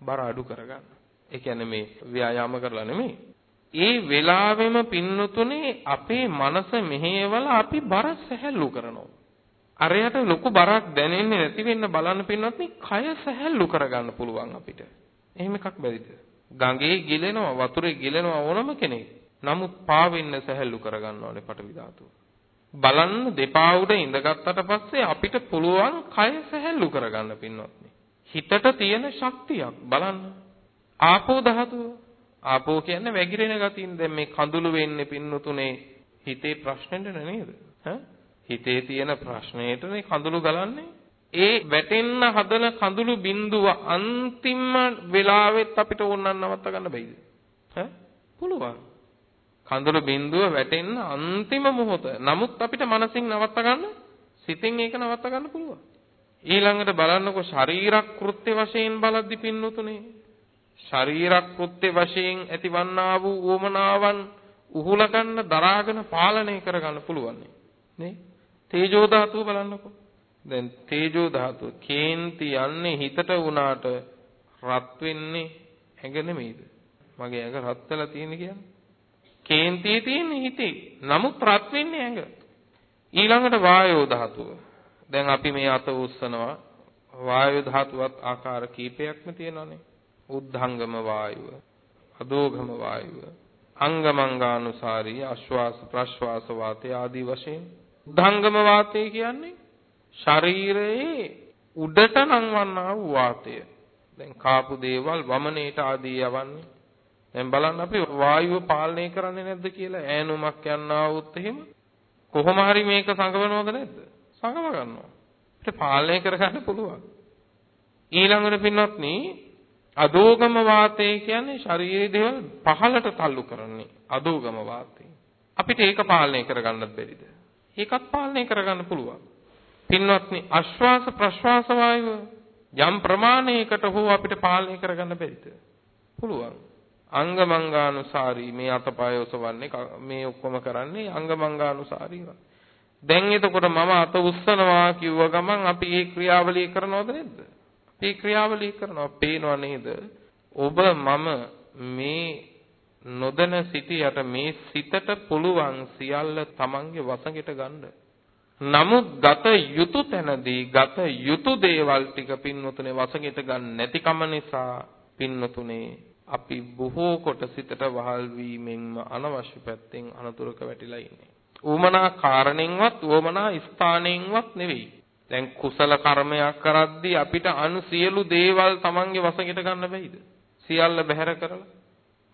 බර අඩු කරගන්න. ඒ කියන්නේ මේ ව්‍යායාම කරලා නෙමෙයි. ඒ වෙලාවෙම පින්නතුනේ අපේ මනස මෙහෙයවලා අපි බර සැහැල්ලු කරනවා. අරයට ලොකු බරක් දැනෙන්නේ නැති වෙන්න බලන්න පින්නත් කය සැහැල්ලු කරගන්න පුළුවන් අපිට. එහෙම එකක් බැරිද? ගඟේ ගිලෙනවා වතුරේ ගිලෙනවා ඕනම කෙනෙක්. නමුත් පාවෙන්න සැහැල්ලු කරගන්න ඕනේ පටවි ධාතුව. බලන්න දෙපා උඩ ඉඳගත්තට පස්සේ අපිට පුළුවන් කය සැහැල්ලු කරගන්න පින්නත්. හිතට තියෙන ශක්තියක් බලන්න. ආපෝ ධාතුව ආපෝ කියන්නේ වැగిරෙන ගතියින් දැන් මේ කඳුළු වෙන්නේ පින්නතුනේ හිතේ ප්‍රශ්නෙට නේද? ඈ හිතේ තියෙන ප්‍රශ්නෙටනේ කඳුළු ගලන්නේ. ඒ වැටෙන්න හදන කඳුළු බිඳුව අන්තිම වෙලාවෙත් අපිට ඕනනම් නවත්ත ගන්න බැයිද? ඈ පුළුවන්. කඳුළු බිඳුව වැටෙන්න අන්තිම මොහොත. නමුත් අපිට මනසින් නවත්ත ගන්න සිතෙන් ඒක නවත්ත ගන්න පුළුවන්. ඊළඟට බලන්නකො ශරීරක් කෘත්‍ය වශයෙන් බලද්දි පින්නතුනේ ශරීරකෘත්‍ය වශයෙන් ඇතිවන්නා වූ උවමනාවන් උහුල ගන්න දරාගෙන පාලනය කරගන්න පුළුවන් නේ? තේජෝ ධාතුව බලන්නකෝ. දැන් තේජෝ ධාතුව කේන්ති යන්නේ හිතට වුණාට රත් වෙන්නේ ඇඟ නෙමෙයිද? මගේ ඇඟ රත් වෙලා තියෙන්නේ කියන්නේ. කේන්තියේ තියෙන්නේ හිතේ. නමුත් රත් වෙන්නේ ඇඟ. ඊළඟට වායෝ ධාතුව. දැන් අපි මේ අත උස්සනවා. වායු ධාතුවත් ආකාර කීපයක්ම තියෙනවානේ. උද්ධංගම වායුව අදෝගම වායුව අංගමංගානුසාරී ආශ්වාස ප්‍රශ්වාස වාතය ආදී වශයෙන් උද්ධංගම වාතය කියන්නේ ශරීරයේ උඩට නංවන්නා වූ වාතය. දැන් කාපු දේවල් වමනේට ආදී යවන්නේ. දැන් බලන්න අපි වායුව පාලනය කරන්නේ නැද්ද කියලා ඈනුමක් යන්නා වුත් එහෙම කොහොම හරි මේක සංගවනවද නැද්ද? සංගව ගන්නවා. අපිට පාලනය කරගන්න පුළුවන්. ඊළඟට පින්වත්නි අදෝගම වාතය කියන්නේ ශරීරයේ දේවල් පහළට තල්ලු කරන්නේ අදෝගම වාතය. අපිට ඒක පාලනය කරගන්නත් බැරිද? ඒකත් පාලනය කරගන්න පුළුවන්. පින්වත්නි ආශ්වාස ප්‍රශ්වාස වායුව යම් ප්‍රමාණයකට හෝ අපිට පාලනය කරගන්න බැරිද? පුළුවන්. අංගමංගානුසාරී මේ අතපය ඔසවන්නේ මේ ඔක්කොම කරන්නේ අංගමංගානුසාරීව. දැන් එතකොට මම අත උස්සනවා කිව්ව ගමන් අපි මේ ක්‍රියාවලිය කරනවද නැද්ද? ඒ ක්‍රියාවලිය කරනවා පේනව නේද? ඔබ මම මේ නොදැන සිටියට මේ සිතට පුළුවන් සියල්ල තමන්ගේ වසඟයට ගන්න. නමුත් ගත යුතු තැනදී ගත යුතු දේවල් ටික පින්වතුනේ වසඟයට ගන්න නැතිකම නිසා පින්වතුනේ අපි බොහෝ කොට සිතට වහල් වීමෙන්ම අනවශ්‍ය පැත්තෙන් අනතුරක වැටිලා ඉන්නේ. ඌමනා කාරණෙන්වත් ඌමනා ස්ථානෙන්වත් නෙවෙයි. දැන් කුසල කර්මයක් කරද්දී අපිට අනු සියලු දේවල් Tamange වශයෙන් ගන්න බැයිද? සියල්ල බැහැර කරලා.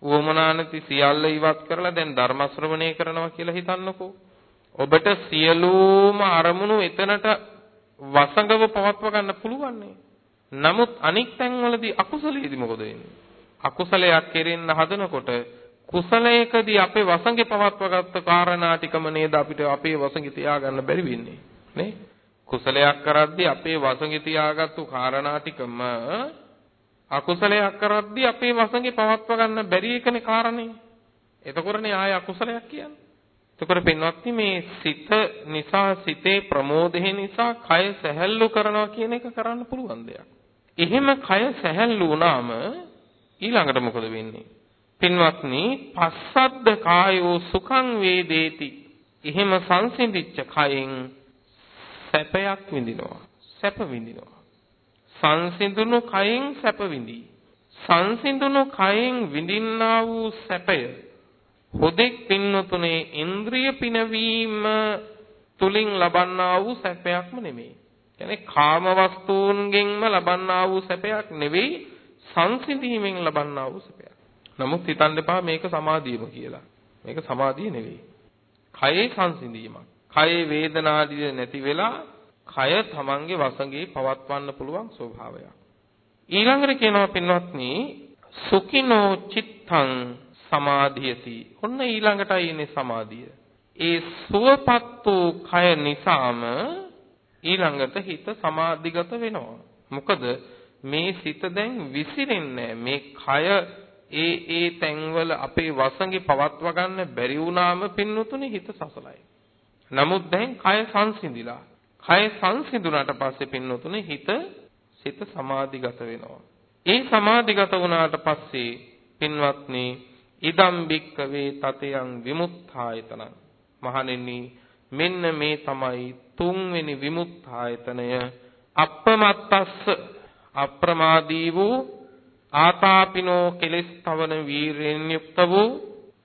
වොමනා නැති සියල්ල ඉවත් කරලා දැන් ධර්ම ශ්‍රවණය කරනවා කියලා හිතන්නකෝ. ඔබට සියලුම අරමුණු එතනට වසඟව පවත්ව ගන්න පුළුවන් නමුත් අනික් තැන්වලදී අකුසලයේදී මොකද වෙන්නේ? අකුසලයක් කෙරෙන්න හදනකොට කුසලයකදී අපේ වසඟේ පවත්වගත්ත කාරණා ටිකම නේද අපිට අපේ වසඟේ තියාගන්න බැරි වෙන්නේ නේ? කුසලයක් කරද්දී අපේ වසඟේ තියාගත්තු කාරණා ටිකම අකුසලයක් කරද්දී අපේ වසඟේ පවත්ව ගන්න බැරි එකනේ කාරණේ. එතකොටනේ ආය අකුසලයක් කියන්නේ. එතකොට පින්වත්නි මේ සිත නිසා සිතේ ප්‍රමෝදය නිසා කය සැහැල්ලු කරනවා කියන එක කරන්න පුළුවන් දෙයක්. එහෙම කය සැහැල්ලු වුණාම ඊළඟට මොකද වෙන්නේ? පින්වත්නි පස්සද්ද කායෝ සුඛං වේදේති. එහෙම සංසිඳිච්ච කයෙන් සැපයක් විඳිනවා. සැප විඳිනවා. සංසිඳුණු කයෙන් සැප විඳී. සංසිඳුණු කයෙන් විඳින්නා වූ සැපය හොදෙක් පින්නතුනේ ඉන්ද්‍රිය පිනවීම තුලින් ලබන්නා වූ සැපයක්ම නෙමෙයි. කියන්නේ කාම වස්තුන්ගෙන්ම ලබන්නා වූ සැපයක් නෙවෙයි සංසිඳීමෙන් ලබන්නා වූ සැපයක්. නමුත් හිතන්න එපා මේක සමාධියම කියලා. මේක සමාධිය නෙවෙයි. කයේ සංසිඳීමක්. කයේ වේදනාදිය නැති වෙලා කය තමන්ගේ වසඟේ පවත්වන්න පුළුවන් ස්වභාවයක්. ඊළඟට කියනවා පින්වත්නි සුඛිනෝ චිත්තං සමාධියති. ඔන්න ඊළඟටයි ඉන්නේ සමාධිය. ඒ සුවපත් වූ කය නිසාම ඊළඟට හිත සමාධිගත වෙනවා. මොකද මේ සිත දැන් විසිරෙන්නේ මේ කය ඒ ඒ තැන්වල අපේ වසඟේ පවත්ව ගන්න බැරි වුණාම පින්නතුනේ හිත සසලයි. නමුත් දැන් කය සංසිඳිලා. කය සංසිඳුණාට පස්සේ පින්නතුනේ හිත සිත සමාධිගත වෙනවා. ඒ සමාධිගත වුණාට පස්සේ පින්වත්නි ඉදම් බික්කවේ තතයන් විමුක්තායතන මහණෙනි මෙන්න මේ තමයි තුන්වෙනි විමුක්තායතනය අප්‍රමත්තස්ස අප්‍රමාදී වූ ආතාපිනෝ කෙලස් තවන වීරයෙන් යුක්ත වූ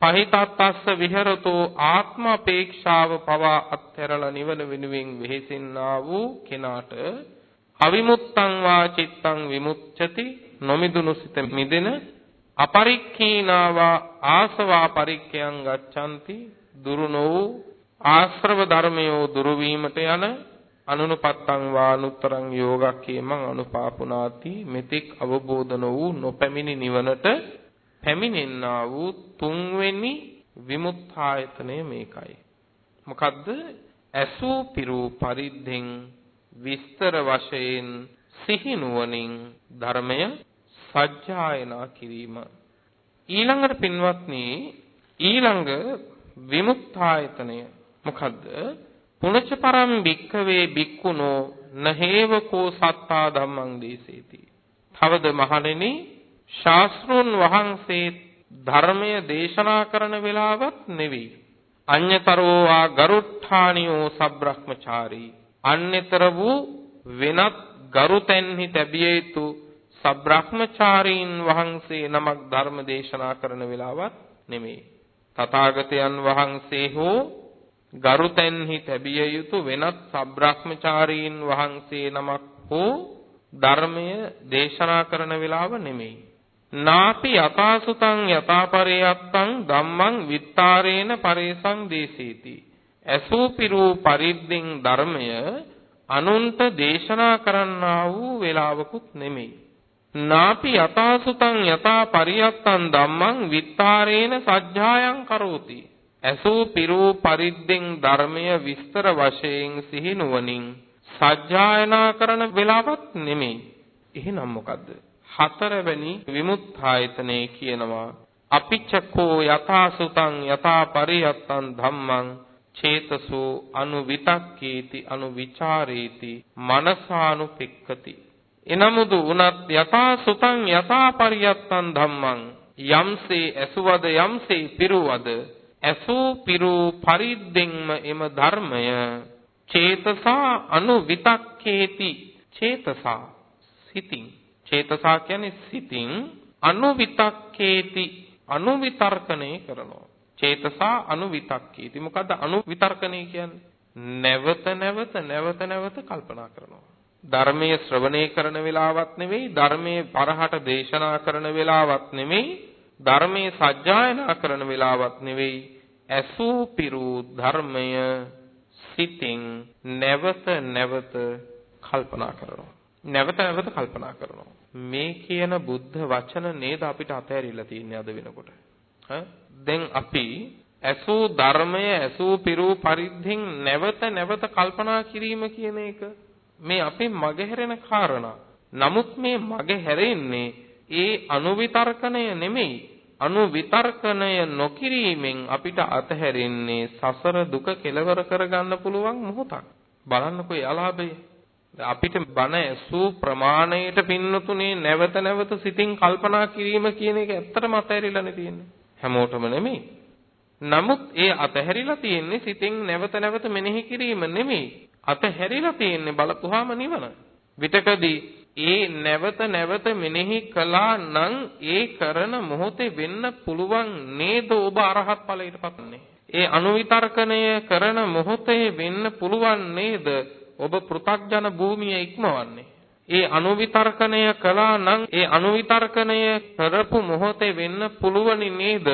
පහිතත්ස්ස විහෙරතෝ ආත්ම අපේක්ෂාව පවා අත්හැරලා නිවන වෙනුවෙන් වෙහෙසෙන්නා වූ කෙනාට අවිමුත්තං වා චිත්තං විමුච්ඡති නොමිදුණු සිත මිදෙන අපරික්ඛීනාවා ආසවා පරික්ඛයන් ගච්ඡanti දුරු නොවූ ආශ්‍රව ධර්මයෝ දුරු වීමට යන අනුනුපත්තං වානුත්තරං යෝගක්ඛේමං අනුපාපුනාති මෙතෙක් අවබෝධ වූ නොපැමිණි නිවනට පැමිණෙන්නා වූ තුන්වෙනි විමුක්තායතනය මේකයි. මොකද්ද? ඇසූ පිරූ පරිද්දෙන් විස්තර වශයෙන් සිහි නුවණින් ධර්මය සජ්ජායනා කිරීම. ඊළඟට පින්වත්නි ඊළඟ විමුක්තායතනය. මොකද්ද? පුනච පරම් භික්ඛවේ භික්ඛුනෝ නහේවකෝ සත්තා ධම්මං දේසේති. තවද මහණෙනි ශාස්ත්‍රුන් වහන්සේ ධර්මය දේශනා කරන වෙලාවත් නෙවෙයි අඤ්‍යතරෝ වා ගරුට්ඨානියෝ සබ්‍රහ්මචාරී අන්‍යතර වූ වෙනත් ගරුතැන්හි තැබිය යුතු සබ්‍රහ්මචාරීන් වහන්සේ නමක් ධර්ම දේශනා කරන වෙලාවත් නෙමෙයි. තථාගතයන් වහන්සේ හෝ ගරුතැන්හි තැබිය යුතු වෙනත් සබ්‍රහ්මචාරීන් වහන්සේ නමක් හෝ ධර්මය දේශනා කරන වෙලාව නෙමෙයි. නාපි යථාසුතං යථාපරේයත්තං ධම්මං විත්තාරේන පරේසං දේසීති. ඇසූ පිරූ පරිද්දෙන් ධර්මය අනුන්ට දේශනා කරන්නා වූ වේලාවකුත් නෙමෙයි. නාපි යථාසුතං යථා පරියත්තං ධම්මං විත්තාරේන සජ්ජායං කරෝති. ඇසූ පිරූ පරිද්දෙන් ධර්මය විස්තර වශයෙන් සිහිනුවණින් සජ්ජායනා කරන වෙලාවක් නෙමෙයි. එහෙනම් මොකද්ද? හතරවැනි විමුක්තායතනේ කියනවා. අපිච්චකෝ යථාසුතං යථා පරියත්තං ධම්මං චේතසෝ අනුවිතක්කේති අනුවිචාරේති මනසානුපෙක්කති. එනමුදු උනත් යථා සුතං යථා පරියත්තං ධම්මං යම්සේ ඇසුවද යම්සේ පිරුවද ඇසූ පිරූ පරිද්දෙන්ම එම ධර්මය චේතසා අනුවිතක්කේති. චේතසා සිතින්. චේතසා කියන්නේ සිතින් අනුවිතක්කේති අනුවිතර්කණය කරනවා. චේතසා අනුවිතක්කේති. මොකද්ද අනුවිතර්කණය කියන්නේ? නැවත නැවත නැවත නැවත කල්පනා කරනවා. ධර්මයේ ශ්‍රවණය කරන වෙලාවක් නෙවෙයි ධර්මයේ පරහට දේශනා කරන වෙලාවක් නෙවෙයි ධර්මයේ සජ්ජායනා කරන වෙලාවක් නෙවෙයි. ඇසූ පිරූ ධර්මය සිතින් නැවත නැවත කල්පනා කරනවා. නැවත නැවත කල්පනා කරනවා. මේ කියන බුද්ධ වචන නේද අපිට අතහැරිලා තියෙන්නේ අද වෙනකොට. දැන් අපි ඇසූ ධර්මය ඇසූ පිරූ පරිද්දෙන් නැවත නැවත කල්පනා කිරීම කියන එක මේ අපේ මගහැරෙන කාරණා. නමුත් මේ මගහැරෙන්නේ ඒ අනුවිතර්කණය නෙමෙයි. අනුවිතර්කණය නොකිරීමෙන් අපිට අතහැරෙන්නේ සසර දුක කෙලවර කරගන්න පුළුවන් මොහොතක්. බලන්නකෝ යාලාභය. අපිට බණ ඇසූ ප්‍රමාණයට පින්නතුනේ නැවත නැවත සිතින් කල්පනා කිරීම කියන එක ඇත්තටම අතහැරිලානේ තියෙන්නේ. හැමෝටම නෙමෙයි. නමුත් ඒ අතහැරිලා තියෙන්නේ සිතින් නැවත නැවත මෙනෙහි කිරීම නෙමෙයි. අතහැරිලා තියෙන්නේ බලපුවාම නිවන. විතකදී ඒ නැවත නැවත මෙනෙහි කළා නම් ඒ කරන මොහොතේ වෙන්න පුළුවන් නේද ඔබ අරහත් ඵලයටපත් වෙන්නේ. ඒ අනුවිතර්කණය කරන මොහොතේ වෙන්න පුළුවන් නේද ඔබ පෘ탁ජන භූමිය ඉක්මවන්නේ. ඒ අනුවිතර්කණය කළා නම් ඒ අනුවිතර්කණය කරපු මොහොතේ වෙන්න පුළුවනි නේද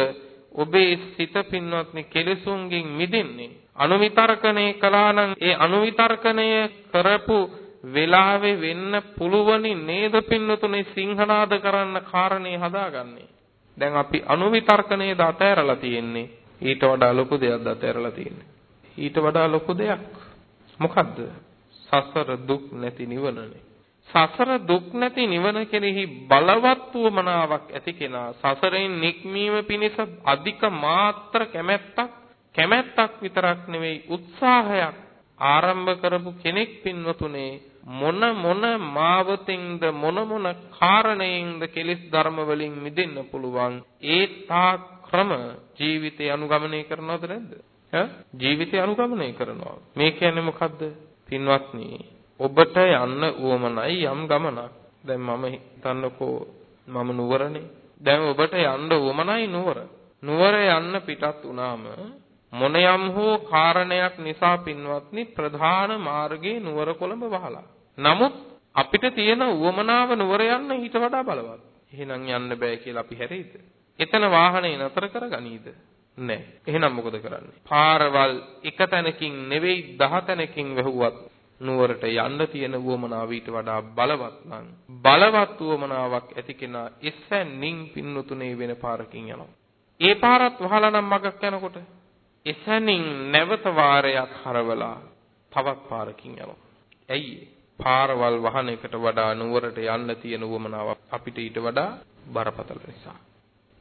ඔබේ සිත පින්වත්නි කෙලෙසුන්ගෙන් මිදෙන්නේ. අනුවිතර්කණය කළා නම් ඒ අනුවිතර්කණය කරපු වෙලාවේ වෙන්න පුළුවනි නේද පින්නතුනේ සිංහනාද කරන්න කාරණේ හදාගන්නේ. දැන් අපි අනුවිතර්කණයද අතහැරලා තියෙන්නේ. ඊට වඩා ලොකු දෙයක්ද අතහැරලා තියෙන්නේ. ඊට වඩා ලොකු දෙයක්. මොකද්ද? සසර දුක් නැති නිවනනේ. සසර දුක් නැති නිවන කෙරෙහි බලවත් වමනාවක් ඇති කෙනා සසරෙන් නික්මීම පිණිස අධික මාත්‍ර කැමැත්තක් කැමැත්තක් විතරක් නෙවෙයි උත්සාහයක් ආරම්භ කරපු කෙනෙක් පින්වතුනේ මොන මොන මාවතින්ද මොන මොන කාරණයෙන්ද කෙලෙස් ධර්ම වලින් මිදෙන්න පුළුවන් ඒ තා ක්‍රම ජීවිතය අනුගමනය කරනවද නැද්ද? ඈ? ජීවිතය අනුගමනය කරනවා. මේ කියන්නේ මොකද්ද? පින්වත්නි ඔබට යන්න උවමනයි යම් ගමනක් දැන් මම හිතන්නකෝ මම නුවරනේ දැන් ඔබට යන්න උවමනයි නුවර නුවර යන්න පිටත් වුණාම මොන යම් හෝ කාරණයක් නිසා පින්වත්නි ප්‍රධාන මාර්ගයේ නුවර කොළඹ වහලා. නමුත් අපිට තියෙන උවමනාව නුවර යන්න ඊට වඩා බලවත්. එහෙනම් යන්න බෑ කියලා අපි හැරෙයිද? එතන වාහනේ නතර කරගනීද? නෑ. එහෙනම් මොකද කරන්නේ? පාරවල් එක තැනකින් නෙවෙයි දහ තැනකින් වැහුවත් නුවරට යන්න තියෙන උවමනාව ඊට වඩා බලවත් නම් බලවත් උවමනාවක් ඇති කෙනා එසැනින් පින්නතුනේ වෙන පාරකින් යනවා. ඒ පාරත් වහලා නම් මගක් යනකොට එසැනින් නැවත වාරයක් හරවලා තවත් පාරකින් යනවා. ඇයි පාරවල් වහන එකට වඩා නුවරට යන්න තියෙන උවමනාවක් අපිට ඊට වඩා බරපතල නිසා.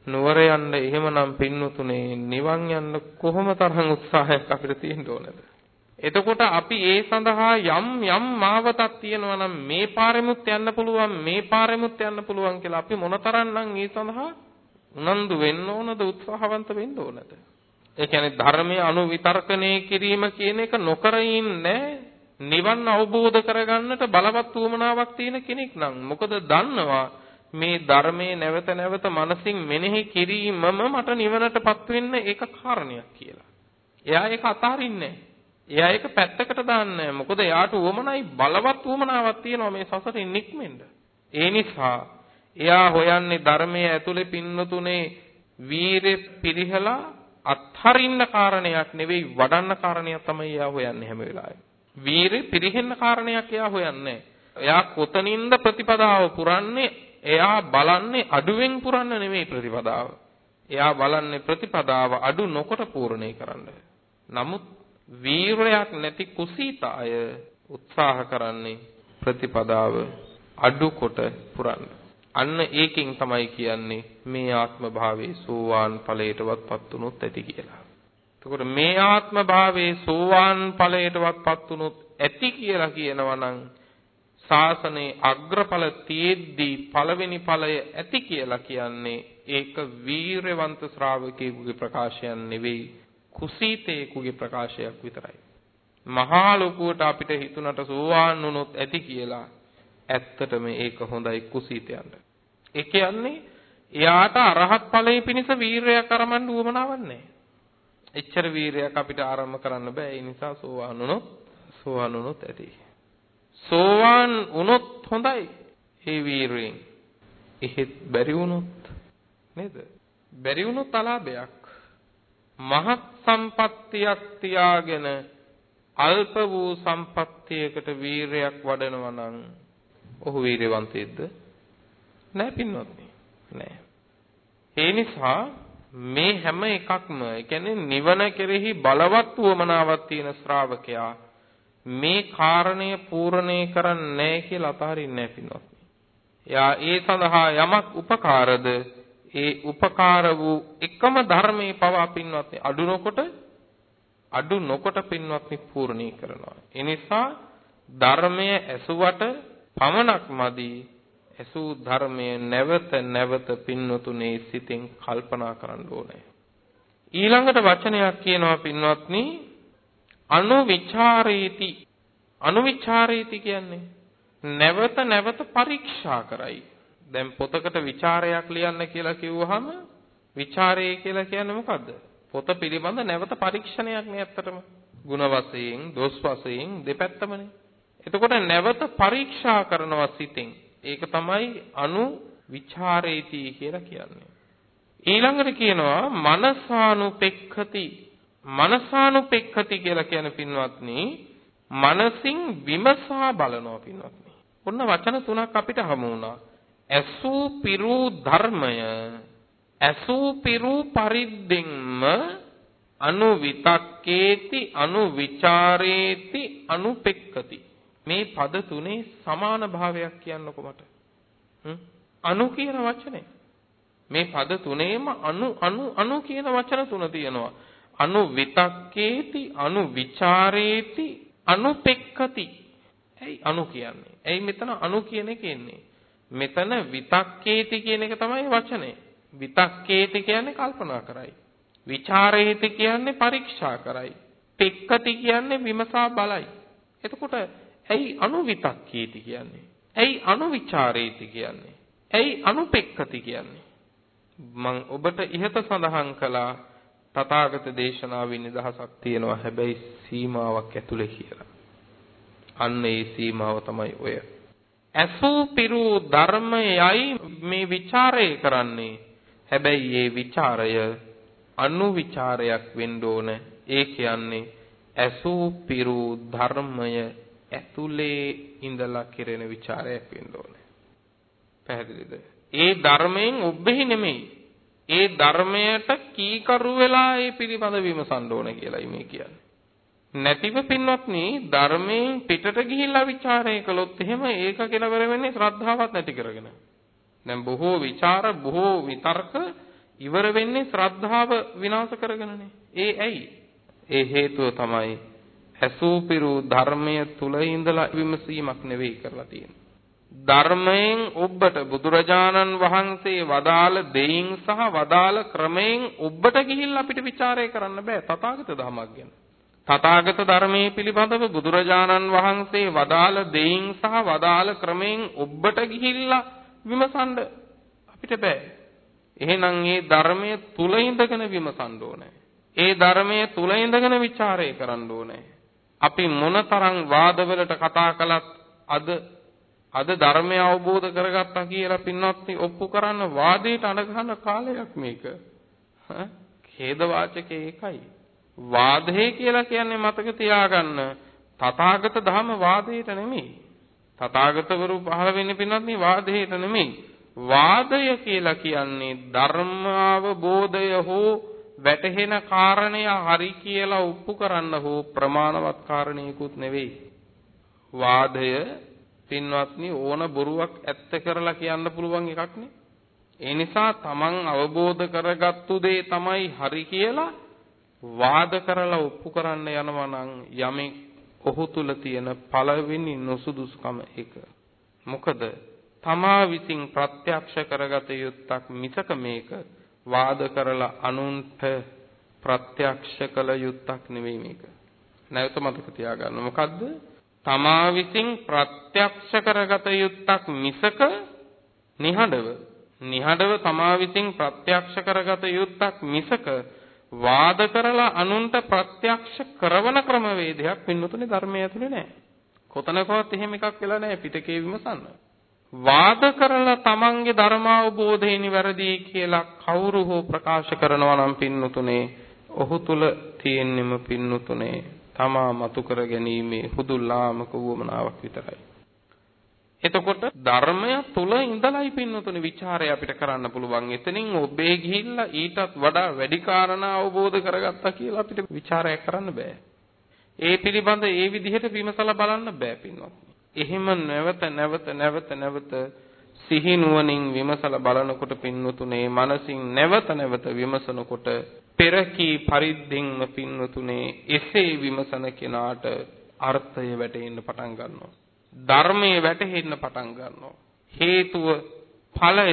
නුවර යන්න එහෙමනම් පින්නතුනේ නිවන් යන්න කොහොම තරම් උත්සාහයක් අපිට තියෙන්න ඕනද? එතකොට අපි ඒ සඳහා යම් යම් මාවතක් තියෙනවා නම් මේ පාරෙමුත් යන්න පුළුවන් මේ පාරෙමුත් යන්න පුළුවන් කියලා අපි මොනතරම්නම් ඒ සඳහා උනන්දු වෙන්න ඕනද උත්සාහවන්ත වෙන්න ඕනද? ඒ කියන්නේ ධර්මයේ අනුවිතර්කණය කිරීම කියන එක නොකර ඉන්නේ නිවන් අවබෝධ කරගන්නට බලවත් උවමනාවක් තියෙන කෙනෙක් නම් මොකද දන්නවා මේ ධර්මයේ නැවත නැවත මනසින් මෙනෙහි කිරීමම මට නිවනටපත් වෙන්න ඒක කාරණයක් කියලා. එයා ඒක අතාරින්නේ එයා ඒක පැත්තකට දාන්නේ මොකද එයාට උවමනයි බලවත් උවමනාවක් තියෙනවා මේ සසරින් නික්මෙන්න. ඒ නිසා එයා හොයන්නේ ධර්මයේ ඇතුලේ පින්නතුනේ වීරෙ පිරිහලා අත්හරින්න කාරණයක් නෙවෙයි වඩන්න කාරණයක් තමයි එයා හොයන්නේ හැම වෙලාවෙම. වීරෙ පිරිහෙන්න කාරණයක් එයා හොයන්නේ. එයා කොතනින්ද ප්‍රතිපදාව පුරන්නේ? එයා බලන්නේ අඩුවෙන් පුරන්න නෙවෙයි ප්‍රතිපදාව. එයා බලන්නේ ප්‍රතිපදාව අඩු නොකොට පූර්ණේ කරන්න. නමුත් වීරයක් නැති කුසීත අය උත්සාහ කරන්නේ ප්‍රතිපදාව අඩු කොට පුරන්න. අන්න ඒකෙන් තමයි කියන්නේ මේ ආත්ම භාවයේ සෝවාන් ඵලයටවත්පත් වුනොත් ඇති කියලා. එතකොට මේ ආත්ම භාවයේ සෝවාන් ඵලයටවත්පත් වුනොත් ඇති කියලා කියනවා නම් ශාසනයේ අග්‍රඵල තියෙද්දී පළවෙනි ඵලය ඇති කියලා කියන්නේ ඒක වීරවන්ත ශ්‍රාවකයෙකුගේ ප්‍රකාශයක් නෙවෙයි කුසීතයෙකුගේ ප්‍රකාශයක් විතරයි. මහා ලොකුවට අපිට හිතුණට සෝවාන් වුනොත් ඇති කියලා ඇත්තටම ඒක හොඳයි කුසීතයන්ට. ඒ කියන්නේ එයාට අරහත් ඵලයේ පිණිස වීරයක් අරමන්න උවමනාවක් නැහැ. එච්චර වීරයක් අපිට ආරම්භ කරන්න බෑ. ඒ නිසා සෝවාන් වුණොත් සෝවාන් වුණොත් ඇති. සෝවාන් වුණොත් හොඳයි. ඒ වීරයෙන්. එහෙත් බැරි වුණොත් නේද? බැරි වුණොත් අලාභයක්. මහත් සම්පත්තියක් තියාගෙන අල්ප වූ සම්පත්තියකට වීරයක් වඩනවා නම් ඔහු වීරවන්තයෙක්ද? නෑ පින්වත්නි. නෑ. ඒ නිසා මේ හැම එකක්ම ඒ කියන්නේ නිවන කෙරෙහි බලවත් වමනාවක් තියෙන ශ්‍රාවකයා මේ කාරණය පූර්ණේ කරන්නේ නැහැ කියලා අතහරින්නේ නැහැ පින්වත්නි. එයා ඒ සඳහා යමක් උපකාරද ඒ උපකාර වූ එකම ධර්මයේ පවා පින්වත්නි අඩු නොකොට අඩු නොකොට පින්වත්නි පූර්ණී කරනවා. ඒ නිසා ධර්මය ඇසුවට පමණක් මදි ඇසූ ධර්මය නැවත නැවත පින්වතුනේ සිතින් කල්පනා කරන්න ඕනේ. ඊළඟට වචනයක් කියනවා පින්වත්නි අනුවිචාරේති අනුවිචාරේති කියන්නේ නැවත නැවත පරීක්ෂා කරයි. දැන් පොතකට ਵਿਚාරයක් ලියන්න කියලා කිව්වහම ਵਿਚාරය කියලා කියන්නේ මොකද්ද? පොත පිළිබඳ නැවත පරීක්ෂණයක් නේ ඇත්තටම. ಗುಣ වශයෙන්, දොස් වශයෙන් දෙපැත්තමනේ. එතකොට නැවත පරීක්ෂා කරනවා සිතින්. ඒක තමයි අනු විචාරේති කියලා කියන්නේ. ඊළඟට කියනවා මනසානුපෙක්ඛති මනසානුපෙක්ඛති කියලා කියන පින්වත්නි මනසින් විමසා බලනවා පින්වත්නි. ඔන්න වචන තුනක් අපිට හමු වුණා. ඇසූ පිරූ ධර්මය ඇසූ පිරූ පරිද්දෙන්ම අනුවිතක්කේති අනුවිචාරේති අනුපෙක්කති මේ පද තුනේ සමාන භාවයක් කියන්නකො මට. අනු කියන වචනේ. මේ පද තුනේම අනු අනු අනු කියන වචන තුන තියෙනවා. අනුවිතක්කේති අනුවිචාරේති අනුපෙක්ඛති ඇයි අනු කියන්නේ? ඇයි මෙතන අනු කියන එක එන්නේ? මෙතන විතක්කේති කියන එක තමයි වචනේ විතක්කේති කියන්නේ කල්පනා කරයි. විචාරේති කියන්නේ පරීක්ෂා කරයි. පෙක්ඛති කියන්නේ විමසා බලයි. එතකොට ඇයි අනුවිතක්කේති කියන්නේ? ඇයි අනුවිචාරේති කියන්නේ? ඇයි අනුපෙක්ඛති කියන්නේ? මම ඔබට ඉහත සඳහන් කළා තථාගත දේශනාවේ නිදහසක් තියෙනවා හැබැයි සීමාවක් ඇතුලේ කියලා. අන්න ඒ සීමාව තමයි ඔය. ඇසූ පිරූ ධර්මයයි මේ ਵਿਚාරය කරන්නේ. හැබැයි මේ ਵਿਚාරය අනුවිචාරයක් වෙන්න ඕන. ඒ කියන්නේ ඇසූ පිරූ ධර්මය ඇතුලේ ඉඳලා කෙරෙන ਵਿਚාරයක් වෙන්න ඕන. පැහැදිලිද? ඒ ධර්මයෙන් ඔබෙහි නෙමෙයි ඒ ධර්මයට කීකරු වෙලා ඒ පිළිබඳ විමසන්න ඕන කියලායි මේ කියන්නේ. නැතිව පින්වත්නි ධර්මයෙන් පිටට ගිහිල්ලා ਵਿਚාරය කළොත් එහෙම ඒක කෙලවර වෙන්නේ ශ්‍රද්ධාවත් නැති කරගෙන. දැන් බොහෝ ਵਿਚාර බොහෝ විතර්ක ඉවර වෙන්නේ ශ්‍රද්ධාව විනාශ කරගෙනනේ. ඒ ඇයි? ඒ හේතුව තමයි ඇසූපිරු ධර්මයේ තුල ඉඳලා විමසීමක් නෙවෙයි කරලා තියෙන්නේ. ධර්මයෙන් ඔබට බුදුරජාණන් වහන්සේ වදාළ දෙයින් සහ වදාළ ක්‍රමයෙන් ඔබට ගිහිල්ලා අපිට ਵਿਚාරය කරන්න බෑ තථාගත ධමයක් ගැන. තථාගත ධර්මයේ පිළිබඳව බුදුරජාණන් වහන්සේ වදාළ දෙයින් සහ වදාළ ක්‍රමයෙන් ඔබට ගිහිල්ලා විමසන්න අපිට බෑ. එහෙනම් මේ ධර්මයේ තුල ඉඳගෙන විමසන්න ඕනේ. ඒ ධර්මයේ තුල ඉඳගෙන ਵਿਚාරය කරන්න ඕනේ. අපි මොනතරම් වාදවලට කතා කළත් අද අද ධර්මය අවබෝධ කරගත්තා කියලා පින්වත්නි ඔප්පු කරන්න වාදයට අඬ කාලයක් මේක. ඛේද වාචකේ ඒකයි. වාදේ කියලා කියන්නේ මතක තියාගන්න තථාගත ධම වාදයට නෙමෙයි. තථාගතවරු පහළ වෙන්නේ පින්වත්නි වාදයට නෙමෙයි. වාදය කියලා කියන්නේ ධර්මාවබෝධය හෝ වැටහෙන කාරණය හරි කියලා ඔප්පු කරන්න හෝ ප්‍රමාණවත් කාරණයකුත් නෙවෙයි. වාදය පින්වත්නි ඕන බොරුවක් ඇත්ත කරලා කියන්න පුළුවන් එකක් නේ. ඒ නිසා තමන් අවබෝධ කරගත්තු දේ තමයි හරි කියලා වාද කරලා ඔප්පු කරන්න යනවා නම් යමෙක් ඔහු තුල තියෙන පළවෙනි නුසුදුසුකම ඒක. මොකද තමා විසින් ප්‍රත්‍යක්ෂ කරගත යුත්තක් මිසක මේක වාද කරලා අනුන්ට ප්‍රත්‍යක්ෂ කළ යුත්තක් නෙවෙයි මේක. නැවත මතක තියාගන්න. මොකද්ද? තමා විසින් ප්‍රත්‍යක්ෂ කරගත යුත්තක් මිසක නිහඬව නිහඬව තමා විසින් ප්‍රත්‍යක්ෂ කරගත යුත්තක් මිසක වාද කරලා අනුන්ට ප්‍රත්‍යක්ෂ කරවන ක්‍රමවේදයක් පින්නතුනේ ධර්මයේ ඇතුලේ නැහැ. කොතනකවත් එහෙම එකක් වෙලා නැහැ පිටකේ විමසන්න. වාද කරලා තමන්ගේ ධර්මාවබෝධය නිවැරදි කියලා කවුරු හෝ ප්‍රකාශ කරනවා නම් පින්නතුනේ ඔහු තුල තියෙන්නෙම පින්නතුනේ තමා මතු කර ගැනීමේ හුදු ලාමක වුවමනාවක් විතරයි. එතකොට ධර්මය තුල ඉඳලයි පින්නතුනි ਵਿਚාරය අපිට කරන්න පුළුවන්. එතනින් ඔබේ ගිහිල්ලා ඊටත් වඩා වැඩි කාරණා අවබෝධ කරගත්තා කියලා අපිට ਵਿਚාරය කරන්න බෑ. ඒ පිළිබඳ ඒ විදිහට විමසලා බලන්න බෑ පින්නතුනි. එහෙම නැවත නැවත නැවත නැවත සිහි නුවණින් විමසලා බලනකොට පින්වතුනේ මනසින් නැවත නැවත විමසනකොට පෙරකී පරිද්දෙන්ම පින්වතුනේ එසේ විමසන කෙනාට අර්ථය වැටෙන්න පටන් ගන්නවා. ධර්මයේ වැටහෙන්න පටන් ගන්නවා. හේතුව ඵලය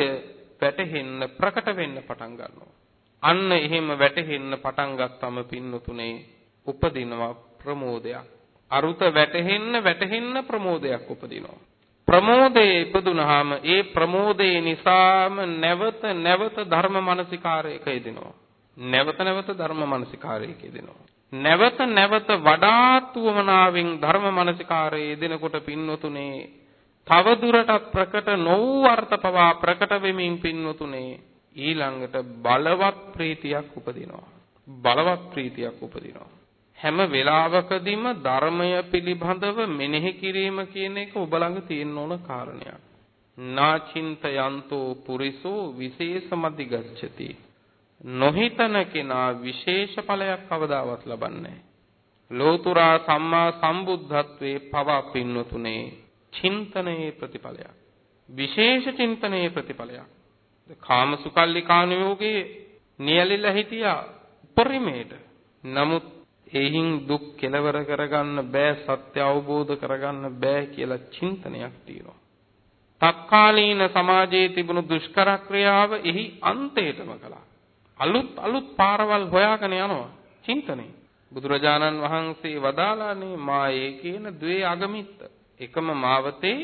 වැටහෙන්න ප්‍රකට වෙන්න පටන් ගන්නවා. අන්න එහෙම වැටහෙන්න පටන් ගත්තම පින්නතුනේ උපදිනවා ප්‍රමෝදයක්. අරුත වැටහෙන්න වැටහෙන්න ප්‍රමෝදයක් උපදිනවා. ප්‍රමෝදයේ ඉපදුනහම ඒ ප්‍රමෝදයේ නිසාම නැවත නැවත ධර්ම මානසිකාරයක යෙදෙනවා. නැවත නැවත ධර්ම මානසිකාරයක යෙදෙනවා. නැවත නැවත වඩාත් වමනාවෙන් ධර්ම මානසිකාරයේ යෙදෙනකොට පින්වතුනේ තව දුරටත් ප්‍රකට නොවූ අර්ථ පවා ප්‍රකට වෙමින් පින්වතුනේ ඊළඟට බලවත් ප්‍රීතියක් උපදිනවා. බලවත් ප්‍රීතියක් උපදිනවා. හැම වෙලාවකදීම ධර්මය පිළිබඳව මෙනෙහි කිරීම කියන එක ඔබ ළඟ තියෙන්න ඕන කාරණයක්. නාචින්තයන්තෝ පුරිසෝ විශේෂමදි ගච්ඡති. නොහිතන කෙනා විශේෂ ඵලයක් කවදාවත් ලබන්නේ ලෝතුරා සම්මා සම්බුද්ධත්වයේ පවා පින්නතුනේ චින්තනයේ ප්‍රතිඵලයක්. විශේෂ චින්තනයේ ප්‍රතිඵලයක්. කාමසුකල්ලිකානුയോഗයේ නියැලිලා හිටියා උපරිමයට. නමුත් එයින් දුක් කෙලවර කරගන්න බෑ සත්‍ය අවබෝධ කරගන්න බෑ කියලා චින්තනයක් තියෙනවා. තත්කාලීන සමාජයේ තිබුණු දුෂ්කර ක්‍රියාව එහි අන්තයටම කළා. අලුත් අලුත් පාරවල් හොයාගෙන යනවා චින්තනේ. බුදුරජාණන් වහන්සේ වදාලානේ මායේ කියන ද්වේ අගමිත්ත. එකම මාවතේ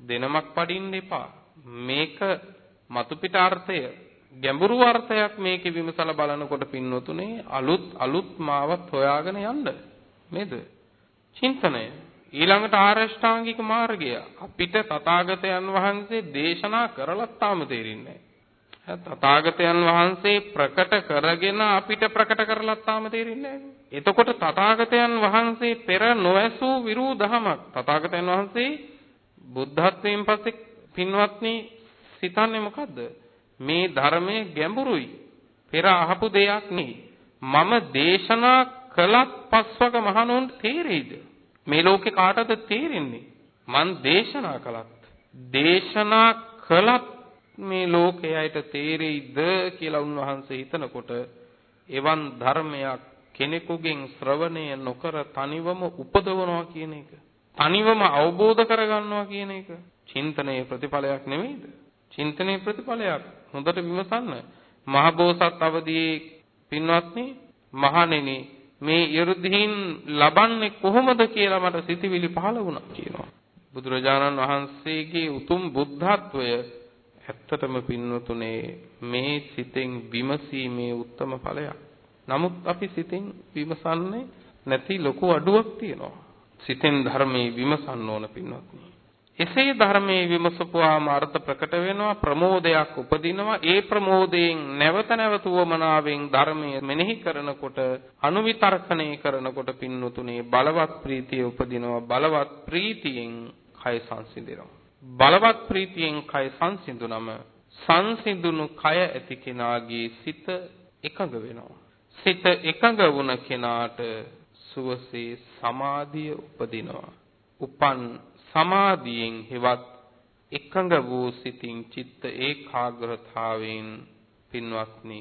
දෙනමක් පඩින්න එපා. මේක මතු පිට අර්ථය ගැඹුරු අර්ථයක් මේකේ විමසලා බලනකොට පින්නතුනේ අලුත් අලුත් මාවත් හොයාගෙන යන්න නේද? චින්තනය ඊළඟට ආරෂ්ඨාංගික මාර්ගය අපිට තථාගතයන් වහන්සේ දේශනා කරලත් තාම තේරෙන්නේ නැහැ. තථාගතයන් වහන්සේ ප්‍රකට කරගෙන අපිට ප්‍රකට කරලත් තාම තේරෙන්නේ නැහැ. එතකොට තථාගතයන් වහන්සේ පෙර නොඇසූ විරූ දහමක් තථාගතයන් වහන්සේ බුද්ධත්වයෙන් පස්සේ පින්වත්නි සිතන්නේ මොකද්ද? මේ ධර්මය ගැඹුරුයි. පෙර අහපු දෙයක් නෙයි. මම දේශනා කළත් පස්වක මහණුන්ට තේරෙයිද? මේ ලෝකේ කාටද තේරෙන්නේ? මං දේශනා කළත් දේශනා කළත් මේ ලෝකයට තේරෙයිද කියලා උන්වහන්සේ හිතනකොට එවන් ධර්මයක් කෙනෙකුගෙන් ශ්‍රවණය නොකර තනිවම උපදවනවා කියන එක තනිවම අවබෝධ කරගන්නවා කියන එක චින්තනයේ ප්‍රතිඵලයක් නෙමෙයිද? චින්තනයේ ප්‍රතිඵලයක්. හොඳට විමසන්න. මහබෝසත් අවදියේ පින්වත්නි මහණෙනි මේ 이르දීන් ලබන්නේ කොහොමද කියලා මට සිතවිලි පහළ වුණා කියනවා. බුදුරජාණන් වහන්සේගේ උතුම් බුද්ධත්වය ඇත්තටම පින්වතුනේ මේ සිතෙන් විමසීමේ උත්තම ඵලයක්. නමුත් අපි සිතෙන් විමසන්නේ නැති ලොකු අඩුවක් තියෙනවා. සිතෙන් ධර්මයේ විමසන්න ඕන පින්වත්නි. එසේ ධර්මයේ විමසපුවාම අර්ථ ප්‍රකට වෙනවා ප්‍රමෝදයක් උපදිනවා. ඒ ප්‍රමෝදයෙන් නැවත නැවත වමනාවෙන් ධර්මයේ මෙනෙහි කරනකොට අනුවිතර්කණය කරනකොට පින්නතුනේ බලවත් ප්‍රීතිය උපදිනවා. බලවත් ප්‍රීතියෙන් කය සංසිඳෙනවා. බලවත් ප්‍රීතියෙන් කය සංසිඳුනම සංසිඳුණු කය ඇති කෙනාගේ සිත එකඟ වෙනවා. සිත එකඟ වුණ කෙනාට සුවසේ සමාධිය උපදිනවා. උපන් සමාධියෙන් හෙවත් එකඟ වූ සිතින් චිත්ත ඒකාග්‍රතාවයෙන් පින්වත්නි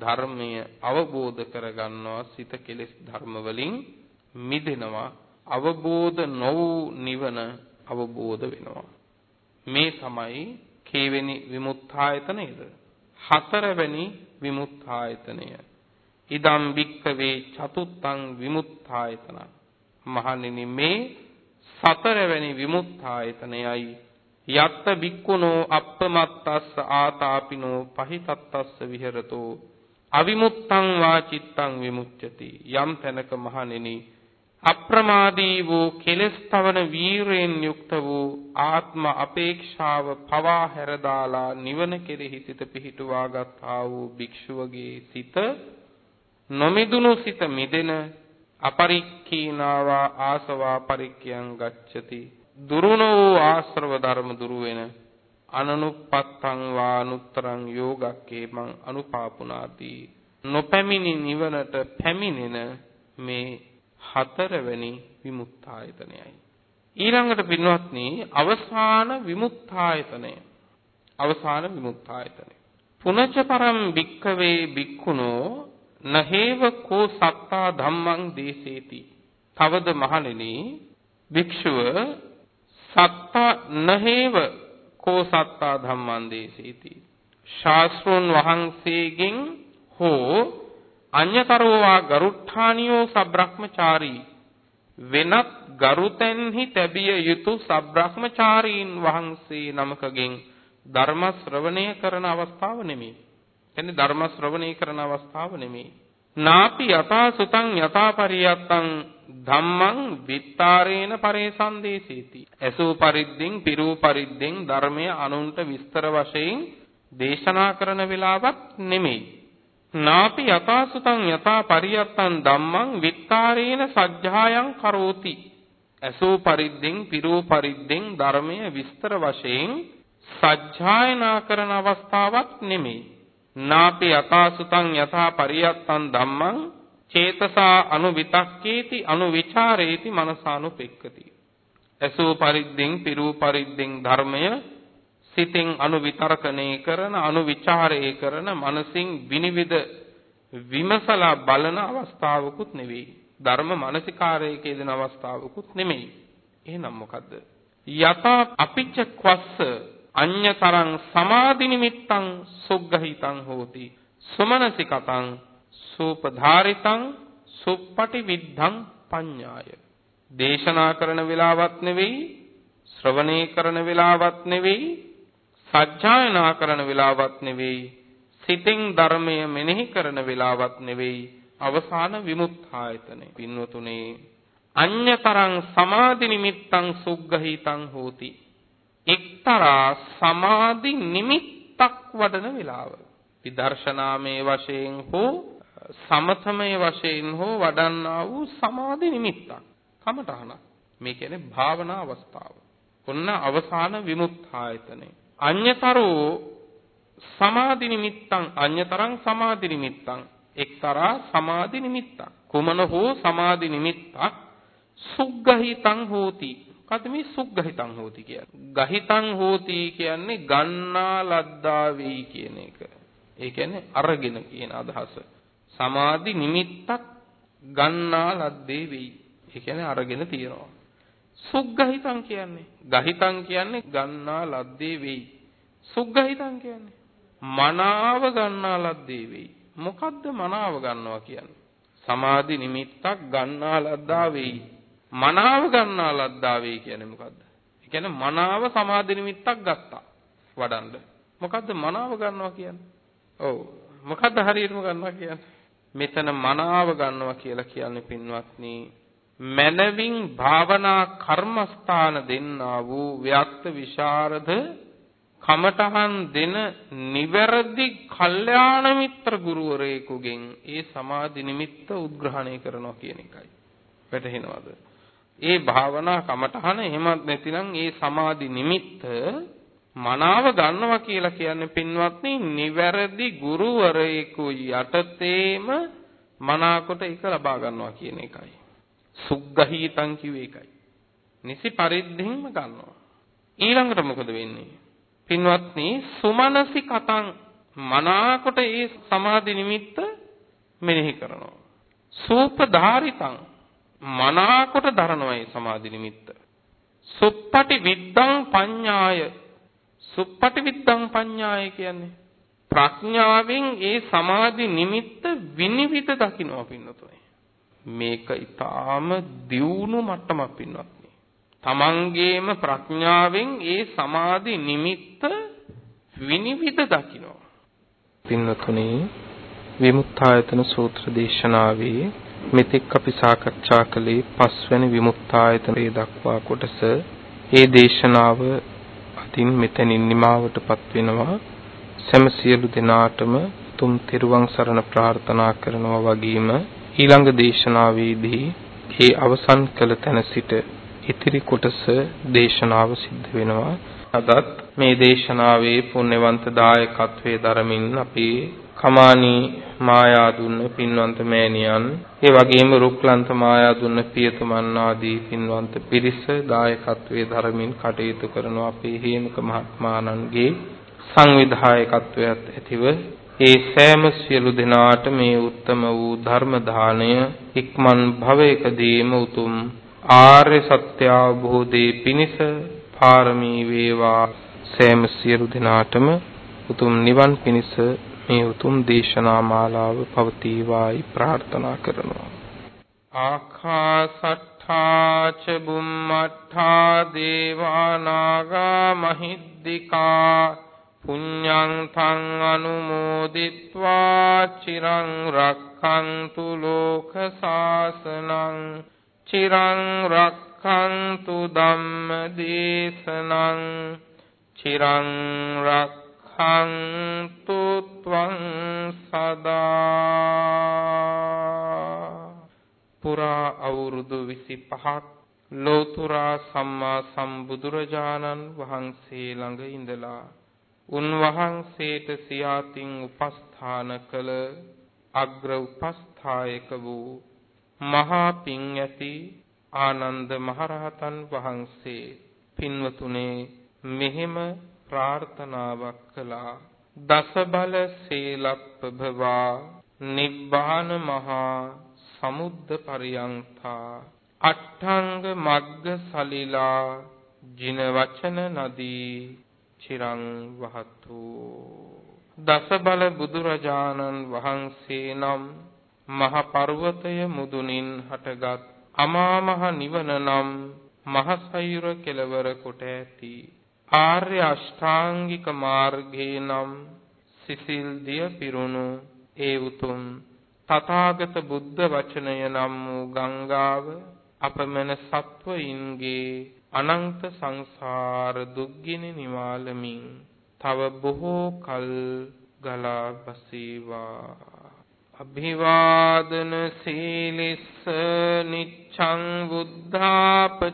ධර්මය අවබෝධ කරගන්නවා සිත කෙලෙස් ධර්ම වලින් මිදෙනවා අවබෝධ නො වූ නිවන අවබෝධ වෙනවා. මේ තමයි කේවෙනි විමුක්තායතනයද? හතරවෙනි විමුක්තායතනය. ඉදම් වික්කවේ චතුත්තං විමුක්තායතන. මහණෙනි මේ සතරවැනි විමුක්තායතනයයි. යත්ත බික්කුණෝ අප්පමත්තස්ස ආතාපිනෝ පහිතත්තස්ස විහෙරතෝ. අවිමුත්තං වා චිත්තං විමුච්ඡති. යම් තැනක මහණෙනි අප්‍රමාදී වූ කෙලස් තවන වීරයෙන් යුක්ත වූ ආත්ම අපේක්ෂාව පවා හැරදාලා නිවන කෙරෙහි සිත පිහිටුවාගත් ආ වූ භික්ෂුවගේ සිත නොමිදුණු සිත මිදෙන අපරික්ඛීනාවා ආසවා පරික්ඛයන් ගච්ඡති. දුරුණ වූ ආශ්‍රව ධර්ම දුරු වෙන අනනුප්පත්තං වා අනුත්තරං යෝගක්කේමං අනුපාපුනාති නොපැමිණි නිවනට පැමිණෙන මේ හතරවැනි විමුක්තායතනයයි. ඊළඟට පින්වත්නි අවසාන විමුක්තායතනය. අවසාන විමුක්තායතනය. පුනච පරම් භික්ඛවේ භික්ඛුනෝ නහේව කෝ සත්තා ධම්මං දේසේති තවද මහණෙනි භික්ෂුව සත්තා නහේව කෝ සත්තා ධම්මං දේසේති ශාස්ත්‍රෝන් වහන්සේගෙන් හෝ අඤ්‍යතරෝවා ගරුට්ඨානියෝ සබ්‍රහ්මචාරී වෙනත් ගරුතැන්හි තැබිය යුතු සබ්‍රහ්මචාරීන් වහන්සේ නමකගෙන් ධර්ම ශ්‍රවණය කරන අවස්ථාව නෙමෙයි. එන්නේ ධර්ම ශ්‍රවණය කරන අවස්ථාව නෙමෙයි. නාපි යතා සුතං යතා පරියත්තං ධම්මං විත්තරේන පරේසන්දේසීති. ඇසූ පරිද්දෙන් පිරූ පරිද්දෙන් ධර්මය අනුන්ට විස්තර වශයෙන් දේශනා කරන වෙලාවක් නෙමෙයි. නාපි යථාසුතං යථා පරියත්තං ධම්මං විත්තරේන සජ්ජායං කරෝති. ඇසූ පරිද්දෙන් පිරූ පරිද්දෙන් ධර්මය විස්තර වශයෙන් සජ්ජායනා කරන අවස්ථාවක් නෙමෙයි. නාපි යථාසුතං යථා පරියත්තං ධම්මං චේතසා අනුවිතක්කේති අනුවිචාරේති මනසානුපෙක්කති. ඇසූ පරිද්දෙන් පිරූ පරිද්දෙන් ධර්මය සිතින් අනුවිතර්කණය කරන අනුවිචාරය කරන මනසින් විනිවිද විමසලා බලන අවස්ථාවකුත් නෙවෙයි. ධර්ම මානසිකාරයේ කියදෙන අවස්ථාවකුත් නෙමෙයි. එහෙනම් මොකද්ද? යතා අපිච්ච ක්වස්ස අඤ්‍යතරං සමාධි නිමිත්තං සුග්ගහිතං හෝති. සුමනසිකතං සූපධාරිතං සුප්පටි විද්ධං පඤ්ඤාය. දේශනා කරන වෙලාවක් නෙවෙයි ශ්‍රවණේ කරන වෙලාවක් නෙවෙයි සජ්ජායනා කරන වෙලාවක් නෙවෙයි සිතින් ධර්මය මෙනෙහි කරන වෙලාවක් නෙවෙයි අවසාන විමුක්තායතනේ පින්වතුනේ අඤ්‍යතරං සමාධි නිමිත්තං සුග්ගහිතං හෝති එක්තරා සමාධි නිමිත්තක් වඩන වෙලාව. විදර්ශනාමේ වශයෙන් හෝ සමතමේ වශයෙන් හෝ වඩන්නා වූ සමාධි නිමිත්තක්. කමඨහන. මේ කියන්නේ භාවනා අවස්ථාව. ඔන්න අවසාන විමුක්තායතනේ අඤ්‍යතරෝ සමාධි නිමිත්තං අඤ්‍යතරං සමාධි නිමිත්තං. එක්තරා සමාධි නිමිත්තක්. කුමන හෝ සමාධි නිමිත්තක්? සුග්ගහිතං හෝති. මොකද මේ සුග්ගහිතං හෝති කියන්නේ? ගහිතං හෝති කියන්නේ ගන්නා ලද්දා වෙයි කියන එක. ඒ කියන්නේ අරගෙන කියන අදහස. සමාධි නිමිත්තක් ගන්නා ලද්දේ වෙයි. ඒ කියන්නේ අරගෙන තියනවා. සුග්ගහිතං කියන්නේ? ගහිතං කියන්නේ ගන්නා ලද්දේ වෙයි. සුග්ගහිතං කියන්නේ මනාව ගන්නා ලද්දේ වෙයි. මොකද්ද මනාව ගන්නවා කියන්නේ? සමාධි නිමිත්තක් ගන්නා ලද්දා වෙයි. මනාව ගන්නා ලද්දා වෙයි කියන්නේ මොකද්ද? ඒ කියන්නේ මනාව සමාධි නිමිත්තක් ගත්තා. වඩන්න. මොකද්ද මනාව ගන්නවා කියන්නේ? ඔව්. මොකද්ද හරියටම ගන්නවා කියන්නේ? මෙතන මනාව ගන්නවා කියලා කියන්නේ පින්වත්නි මනවින් භාවනා කර්මස්ථාන දෙන්නා වූ ව්‍යක්ත විශාරද කමඨහන් දෙන නිවැරදි කල්යාණ මිත්‍ර ගුරුවරයෙකුගෙන් ඒ සමාධි නිමිත්ත උද්ග්‍රහණය කරනවා කියන එකයි. වැටහෙනවද? ඒ භාවනා කමඨහන එහෙමත් නැතිනම් ඒ සමාධි නිමිත්ත මනාව ගන්නවා කියලා කියන්නේ පින්වත්නි නිවැරදි ගුරුවරයෙකු යටතේම මනාකොට ඒක ලබා ගන්නවා කියන එකයි. සුග්ගහීතං කිව්වේ ඒකයි. නිසි පරිද්දෙන්ම ගන්නවා. ඊළඟට මොකද වෙන්නේ? පින්වත්නි සුමනසි කතං මනාකොට ඒ සමාධි නිමිත්ත මෙනෙහි කරනවා. සූපධාරිතං මනාකොට දරනවා ඒ සමාධි නිමිත්ත. සුප්පටි විද්දං පඤ්ඤාය සුප්පටි විද්දං පඤ්ඤාය කියන්නේ ප්‍රඥාවෙන් ඒ සමාධි නිමිත්ත විනිවිද දකින්නවා පින්නතුනේ. මේක ඊටාම දියුණු මට්ටමක් පින්වත්නි. තමන්ගේම ප්‍රඥාවෙන් ඒ සමාධි නිමිත්ත විනිවිද දකින්නවා. පින්නතුනේ විමුක්තායතන සූත්‍ර දේශනාවේ මෙතෙක් අපි සාකච්ඡා කළේ පස්වැනි විමුක්තායතනයේ දක්වා කොටස. ඒ දේශනාව අතින් මෙතනින් නිමාවටපත් වෙනවා. සෑම සියලු දෙනාටම තුම් තෙරුවන් සරණ ප්‍රාර්ථනා කරනවා වගේම ඊළඟ දේශනාවේදී ඒ අවසන් කළ තැන සිට ඉතිරි කොටස දේශනාව සිද්ධ වෙනවා. අදත් මේ දේශනාවේ පුණ්‍යවන්ත දායකත්වයේ දරමින් අපි කමානී මායාදුන්න පින්වන්ත මෑණියන් ඒ වගේම රුක්ලන්ත මායාදුන්න පියතුමන් ආදී පින්වන්ත පිරිස දායකත්වයේ ධර්මින් කටයුතු කරන අපේ හේමක මහත්මාණන්ගේ සංවිධායකත්වයට ඇතිව ඒ සෑම සියලු දෙනාට මේ උත්තම වූ ධර්ම දාණය ඉක්මන් භවයකදීම උතුම් ආර්ය සත්‍ය අවබෝධයේ පිණිස පාරමී වේවා. සෑම සියලු දෙනාටම උතුම් නිවන් පිණිස මේ උතුම් දේශනා මාලාව පවතිවායි ප්‍රාර්ථනා කරනවා. ආඛාසට්ඨා ච බුම්මට්ඨා දේවානාගා මහිද්దికා පුඤ්ඤං තං අනුමෝදිත්වා චිරං රක්ඛන්තු ලෝක සාසනං චිරං රක්ඛන්තු ධම්ම දේශනං චිරං රක් රක්ඛන්තු ත්වං සදා පුරා අවුරුදු 25ක් ලෝතුරා සම්මා සම්බුදුරජාණන් වහන්සේ ළඟ ඉඳලා උන්වහන්සේට සියාතින් උපස්ථාන කළ අග්‍ර උපස්ථායක වූ මහා පිං ඇති ආනන්ද මහරහතන් වහන්සේ පින්වතුනේ මෙහෙම ප්‍රාර්ථනාවක් කළා. දස බල සීලප්පභවා නිබ්බාන මහා සමුද්ද පරියන්තා අට්ඨංග මග්ග සලිලා ජින වචන නදී චිරං වහතු. දස බල බුදුරජාණන් වහන්සේ නම් මහ පර්වතය මුදුනින් හටගත් අමා මහ නිවන නම් මහ සයුර කෙලවර කොට ඇති. ආර්ය අෂ්ටාංගික මාර්ගයේ නම් සිසිල් දිය පිරුණු. ඒ උතුම් තථාගත බුද්ධ වචනය නම් වූ ගංගාව අපමණ සත්වයින්ගේ අනන්ත සංසාර දුක්ගිනි නිවාලමින් තව බොහෝ කල් ගලා බසීවා. අභිවාදන සීලිස්ස නිච්ඡං බුද්ධාපචායිනෝ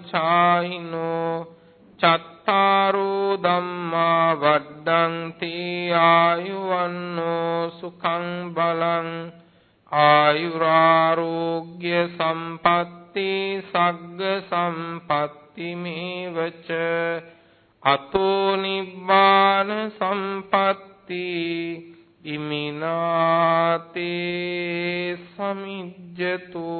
චත්තාරෝ ධම්මා වඩ්ඩಂತಿ ආයුවන්නෝ සුඛං බලං ආයුරාෝග්‍ය සම්පatti සග්ග සම්පatti මේවච අතෝ නිබ්බාන සම්පatti ඉමිනාතේ සමිජ්ජතෝ